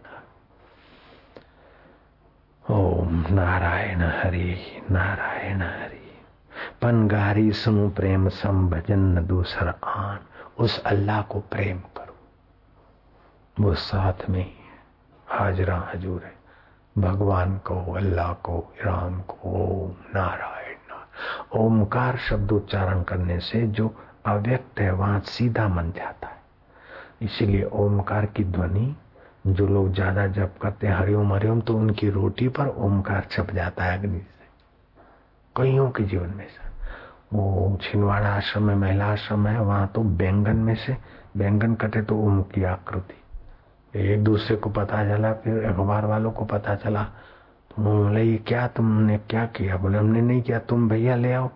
ओम नारायण हरि नारायण हरि। पनगारी सुनु प्रेम सम भजन दूसर आन। उस अल्लाह को प्रेम करो। वो साथ में हाजरा हजूर है। भगवान को, अल्लाह को राम को, ओम नारायण नारायण। ओमकार शब्द उच्चारण करने से जो अव्यक्त है, वहाँ सीधा मन जाता है। इसीलिए ओमकार की ध्वनि, जो लोग ज़्यादा जप करते हैं, हरिओम हरिओम तो उनकी रोटी पर ओमकार छप जाता है अग्नि से। कईयों के जीवन में से वो छिंदवाड़ा आश्रम में, महिला आश्रम है, वहाँ तो बैंगन में से, बैंगन कटे तो ओम की आकृति। एक दूसरे को पता चला, फिर अखबार वालों को पता चला तो बोले, ये क्या तुमने क्या किया? बोले, हमने नहीं किया, तुम भैया ले आओ।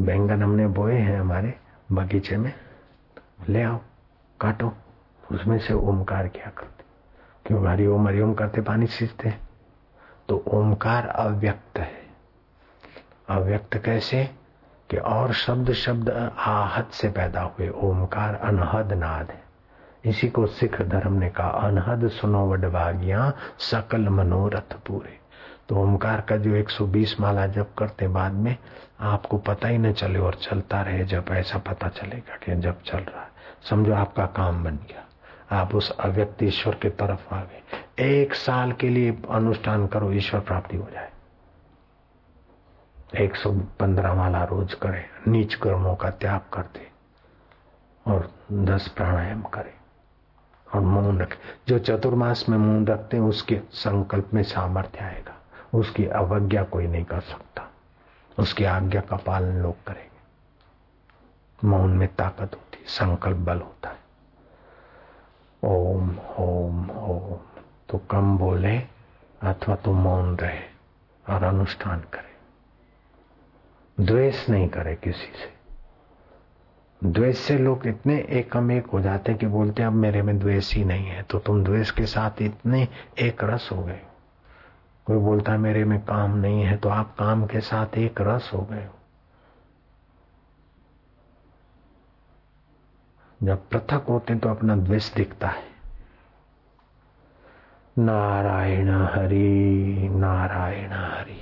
बैंगन हमने बोए हैं हमारे बगीचे में, ले आओ, काटो। उसमें से ओमकार की आकृति। क्यों? हरी ओम हरिओम करते पानी सींचते। तो ओमकार अव्यक्त है। अव्यक्त कैसे? कि और शब्द शब्द आहत से पैदा हुए ओमकार अनहद नाद है। इसी को सिख धर्म ने कहा, अनहद सुनो वडभागिया, सकल मनोरथ पूरे। तो ओमकार का जो 120 माला जब करते बाद में, आपको पता ही न चले और चलता रहे जब ऐसा पता चलेगा कि जब चल रहा है। समझो आपका काम बन गया। आप उस अव्यक्त ईश्वर की तरफ़ आ गए। एक साल के लिए अनुष्ठान करो, ईश्वर प्राप्ति हो जाए। एक सौ पंद्रह माला रोज करे, नीच कर्मों का त्याग कर दे और दस प्राणायाम करे और मौन रखे। जो चतुर्मास में मौन रखते हैं, उसके संकल्प में सामर्थ्य आएगा। उसकी अवज्ञा कोई नहीं कर सकता। उसकी आज्ञा का पालन लोग करेंगे। मौन में ताकत होती संकल्प बल होता है। ओम ओम ओम। तो कम बोले अथवा तो मौन रहे और अनुष्ठान करे। द्वेष नहीं करे किसी से। द्वेष से लोग इतने एकम एक हो जाते कि बोलते अब मेरे में द्वेष ही नहीं है तो तुम द्वेष के साथ इतने एक रस हो गए कोई बोलता है, मेरे में काम नहीं है तो आप काम के साथ एक रस हो गए हो। जब पृथक होते तो अपना द्वेष दिखता है। नारायण हरि नारायण हरि।